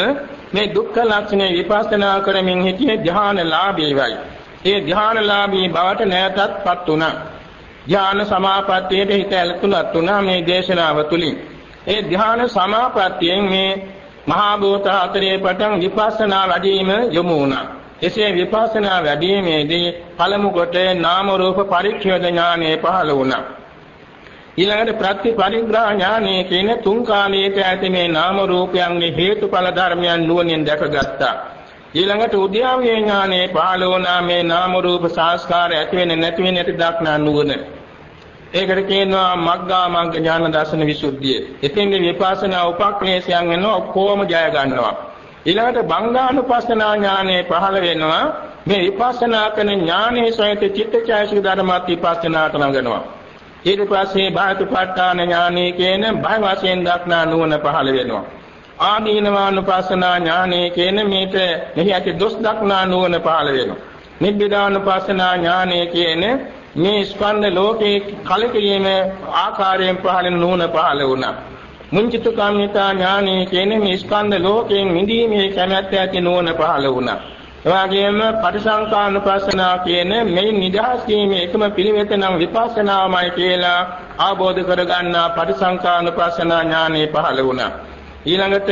මේ දුක්ඛ ලක්ෂණය විපස්සනා කරමින් හිටියේ ධානලාභීවයි. ඒ ධානලාභී බවට නැවතත්පත් වුණා. ධාන සමාපත්තියට හිත ඇලතුණත් වුණා මේ දේශනාව තුලින්. ඒ ධාන සමාපත්තියෙන් මේ මහා භූත හතරේ පටන් විපස්සනා වැඩිම යොමු වුණා. එසේ විපස්සනා වැඩිීමේදී පළමු කොට නාම රූප පරිච්ඡේද ඥානෙ පහළ වුණා. ඊළඟට ප්‍රතිපරිග්‍රහ ඥානයේ කියන තුන් කාලයක ඇති මේ නාම රූපයන්ගේ හේතුඵල ධර්මයන් නුවණින් දැකගත්තා. ඊළඟට උද්‍යාවය ඥානයේ පහළ වුණා මේ නාම රූප සංස්කාර ඇති වෙන්නේ නැති වෙන්නේ නැති දක්නා නුවණ. ඒකට කියනවා මග්ගා මග්ග ඥාන දර්ශන විසුද්ධිය. එතෙන්දී විපස්සනා උපක්ලේශයන් වෙනවා ඔක්කොම ජය ගන්නවා. ඊළඟට බංගානුපස්සනා ඥානයේ පහළ වෙනවා මේ විපස්සනා කරන ඥානයේ සහිත චිත්තචෛසික ධර්මات විපස්සනාට නගනවා. ඊට පස්සේ බාහිරපට්ඨාන ඥානය කියන බය වශයෙන් දක්නා නුවණ පහළ වෙනවා. ආදීනවානුපස්සනා ඥානය කියන මේට මෙහි ඇති දොස් දක්නා නුවණ පහළ වෙනවා. නිබ්බිදානුපස්සනා ඥානය කියන මේ ස්කන්ධ ලෝකේ කලකිරීම ආකාරයෙන් පහළ නුවණ පහළ වුණා. මුංචිත කාමිතා ඥානය කියන මේ ස්කන්ධ ලෝකයෙන් මිදීමේ කැමැත්ත ඇති නුවණ පහළ වුණා. එවාගෙම පටිසංකානුපස්සනා කියන මේ නිදහස් වීමේ එකම පිළිවෙත නම් විපස්සනාමයි කියලා ආબોධ කරගන්නා පටිසංකානුපස්සනා ඥානෙ පහළ වුණා. ඊළඟට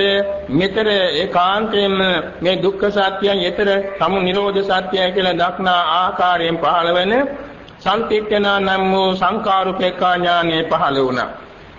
මෙතර ඒකාන්තයෙන්ම මේ දුක්ඛ සත්‍යයන් ඊතර සමු නිරෝධ සත්‍යය කියලා දක්නා ආකාරයෙන් පහළ වෙන සම්තික්කනා නම් වූ සංකාරුපේක්ඛා ඥානෙ පහළ වුණා.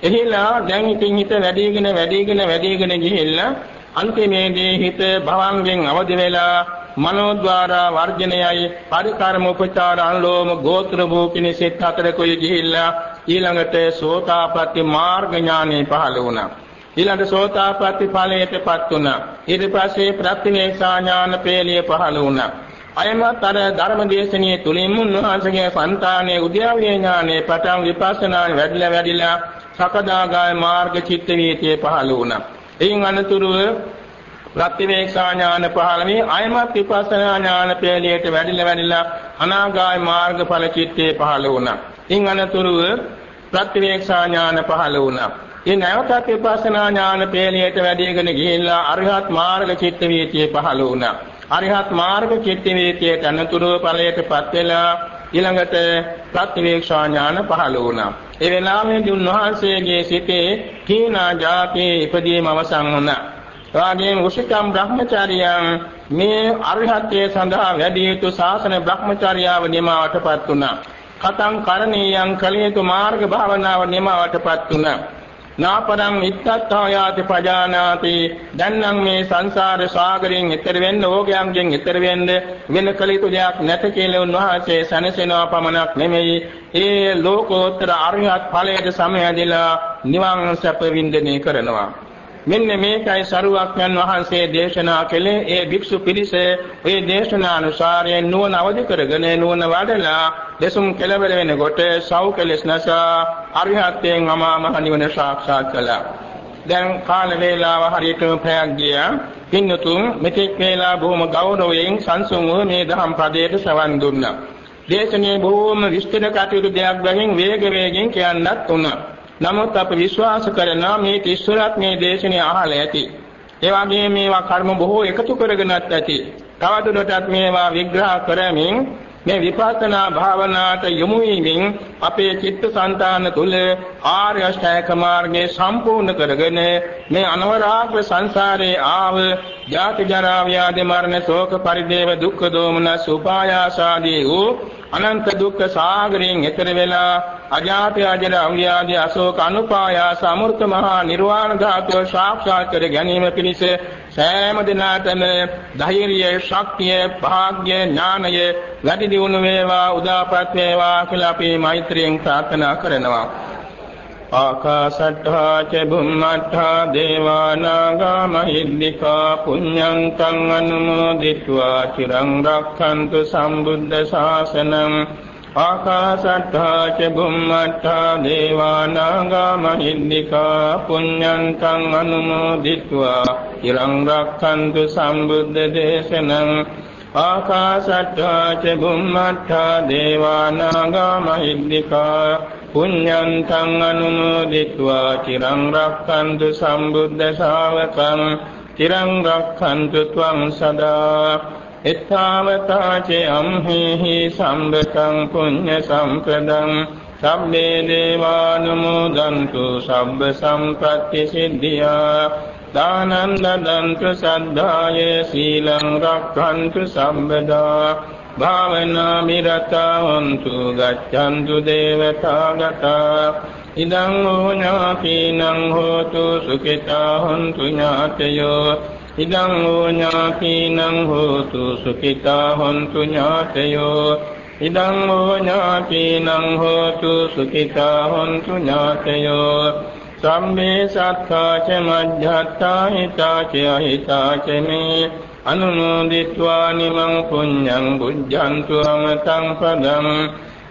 එහිලා දැන් ඉතින් හිත වැඩිගෙන වැඩිගෙන වැඩිගෙන ගිහිල්ලා අන්තිමේදී හිත භවංගෙන් අවදි වෙලා මනෝද්වාරා වර්ජනයයි පරිකර්ම උපචාර අනුලෝම ගෝත්‍ර භූකිනි සිත් හතරකෝයි ගිහිල්ලා ඊළඟට සෝතාපට්ටි මාර්ග ඥානෙ පහළ වුණා. ඊළඟ සෝතාපට්ටි ඵලයටපත් වුණා. ඊට පස්සේ ප්‍රත්‍යවේක්ෂා ඥාන පේලිය පහළ වුණා. අයමත් අර ධර්මදේශනීය තුලින් උන්වහන්සේගේ సంతානයේ උද්‍යාවීය ඥානෙ පටන් විපස්සනා වැඩිලා වැඩිලා සකදාගාය මාර්ග චිත්ත වීතිය පහළ වුණා. එයින් අනතුරුව ප්‍රතිවේක්ෂා ඥාන පහළමේ අයමත් විපස්සනා ඥාන පෙළියට වැඩිලා වැඩිලා අනාගාය මාර්ගඵල චිත්තේ පහළ වුණා. ඉන් අනතුරුව ප්‍රතිවේක්ෂා ඥාන පහළ වුණා. ඒ නැවතත් විපස්සනා ඥාන පෙළියට වැඩිගෙන ගිහිල්ලා අරිහත් මාර්ග චිත්ත වීතිය පහළ වුණා. අරිහත් මාර්ග චිත්ත වීතියට අනතුරුව ඵලයටපත් වෙලා ඊළඟට ප්‍රතිවේක්ෂා ඥාන පහළ වුණා. ඒ වෙලාවේදී උන්වහන්සේගේ සිතේ කීනා ජාතේ ඉදීම අවසන් වුණා. එවාගෙම උසිකම් බ්‍රහ්මචාරියන් මේ අරිහත්ත්වයේ සඳහා වැඩි යුතු ශාසන බ්‍රහ්මචාරියාව නිමාවටපත් වුණා. කතං කරණීයං කලියතු මාර්ග භාවනාව නිමාවටපත් වුණා. නාපරං ඉත්තත්තායාති පජානාති. දැන්නම් මේ සංසාර සාගරයෙන් එතර වෙන්න ඕගයන්ගෙන් එතර වෙන්න වෙන කලිතු දෙයක් නැත කියලා උන්වහන්සේ සනසෙනවා පමණක් නෙමෙයි. ඒ ලෝකෝත්තර අරිහත් ඵලයට සමයදලා නිවන් සැප වින්දනය කරනවා. මෙන්න මේකයි සරුවක්යන් වහන්සේ දේශනා කළේ ඒ භික්ෂු පිරිස ඒ දේශනා අනුසාරයෙන් නුවණ අවදි කරගෙන නුවණ වඩලා දසුම් කෙලවර වෙනකොට සව් කෙලස් නැසා අරිහත්යෙන් අමා මහ නිවන සාක්ෂාත් කළා. දැන් කාල වේලාව හරියටම පැයක් ගියා. පින්නතුන් මෙතෙක් වේලා බොහොම ගෞරවයෙන් සංසුන් වූ මේ දහම් පදයට සවන් දුන්නා. දේශනේ බොහොම විස්තර කටයුතු දෙයක් බැවින් වේග වේගෙන් කියන්නත් උනා. නමුත් අප විශ්වාස කරනවා මේ තිස්සරත් මේ දේශනේ අහලා ඇති. ඒ වගේම මේවා කර්ම බොහෝ එකතු කරගෙනත් ඇති. තවදුරටත් මේවා විග්‍රහ කරමින් මේ විපස්සනා භාවනාවට යොමු වීමෙන් අපේ චිත්තසංතාන තුල ආර්ය අෂ්ටාංග මාර්ගයේ සම්පූර්ණ කරගෙන මේ අනවරාග්‍ර සංසාරේ ආව ජාති ජරා ව්‍යාධි මරණ ශෝක පරිදේව දුක්ඛ දෝමනස් උපායාස ආදී වූ අනන්ත දුක්ඛ සාගරයෙන් එතර වෙලා අජාති අජර අව්‍යාදී අශෝක අනුපායාස අමෘත මහා නිර්වාණ ධාතුව සාක්ෂාත් කර ගැනීම පිණිස සෑම දිනකටම ධෛර්යය ශක්තිය භාග්‍ය ඥානය වැඩි දියුණු වේවා උදාපත් වේවා කියලා අපි මෛත්‍රියෙන් ප්‍රාර්ථනා කරනවා. ආකාශට්ඨා ච බුම්මට්ඨා දේවානාගා මහිද්దికා පුඤ්ඤන්තං අනුමෝදිත्वा චිරං රක්ඛන්තු සම්බුද්ධ ශාසනං ආකාශට්ඨා ච බුම්මට්ඨා දේවානාගා මහිද්దికා පුඤ්ඤන්තං අනුමෝදිත्वा චිරං රක්ඛන්තු සම්බුද්ධ දේශනං ආකාශට්ටා ච බුම්මට්ටා දේවානාගා මහිද්దికා පුඤ්ඤන්තං අනුමෝදිත्वा চিරං රක්ඛන්තු සම්බුද්ධ ශාවකං চিරං රක්ඛන්තු ත්වං සදා එත්තාවතා ච අම්හිහි සම්බතං පුඤ්ඤ සම්පදං සම්මේ දේවානුමෝදන්තු සබ්බ සම්පත්‍ති සිද්ධියා දානං දදන්තු සද්ධාය සීලං රක්ඛන්තු සම්බදා භාවනා මිරතා හොන්තු ගච්ඡන්තු දේවතාගතා ඉදං හෝ ඥාතිනං හෝතු සුඛිතා හොන්තු ඥාතයෝ ඉදං හෝ ඥාතිනං හෝතු සුඛිතා හොන්තු ඥාතයෝ ඉදං හෝ ඥාතිනං හෝතු සුඛිතා හොන්තු ඥාතයෝ සම්මේ සත්තා ච මජ්ජත්තා හිතා ච අහිතා ච මේ අනුමෝදිत्वा නිමං පුඤ්ඤං බුද්ධන්තු අමතං පදං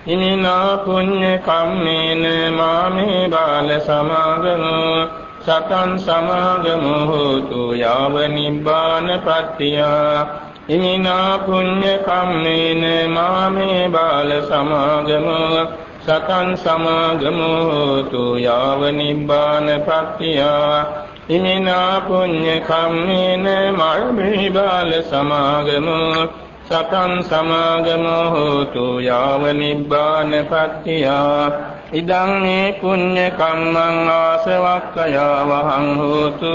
ඉමිනා පුඤ්ඤ කම්මේන මාමේ බාල සමාගමෝ සතං සමාගමෝ හෝතු යාව නිබ්බාන පත්තියා ඉමිනා පුඤ්ඤ කම්මේන මාමේ බාල සමාගමෝ සතං සමාගමෝ හෝතු යාව නිබ්බාන පත්තියා. ඉමිනා පුඤ්ඤ කම්මේන මල්මේ බාල සමාගමෝ. සතං සමාගමෝ හෝතු යාව නිබ්බාන පත්තියා. ඉදං මේ පුඤ්ඤ කම්මං ආසවක්ඛයා වහං හෝතු.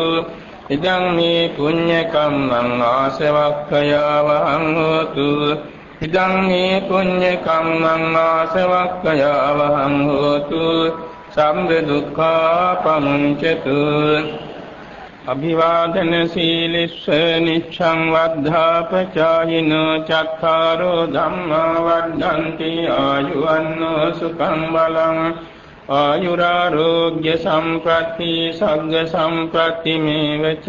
ඉදං මේ පුඤ්ඤ කම්මං ආසවක්ඛයා වහං හෝතු. ඉදං මේ පුඤ්ඤ කම්මං ආසවක්ඛයා වහං හෝතු සම්බ දුක්ඛා පමුංචතු අභිවාදන සීලිස්ස නිච්ඡං වද්ධාපචායිනෝ චක්ඛාරෝ ධම්මා වද්ධන්ති ආයුවන්නෝ සුඛං බලං ආයුරාෝග්‍ය සම්ප්‍රති සග්ග සම්ප්‍රති මේවච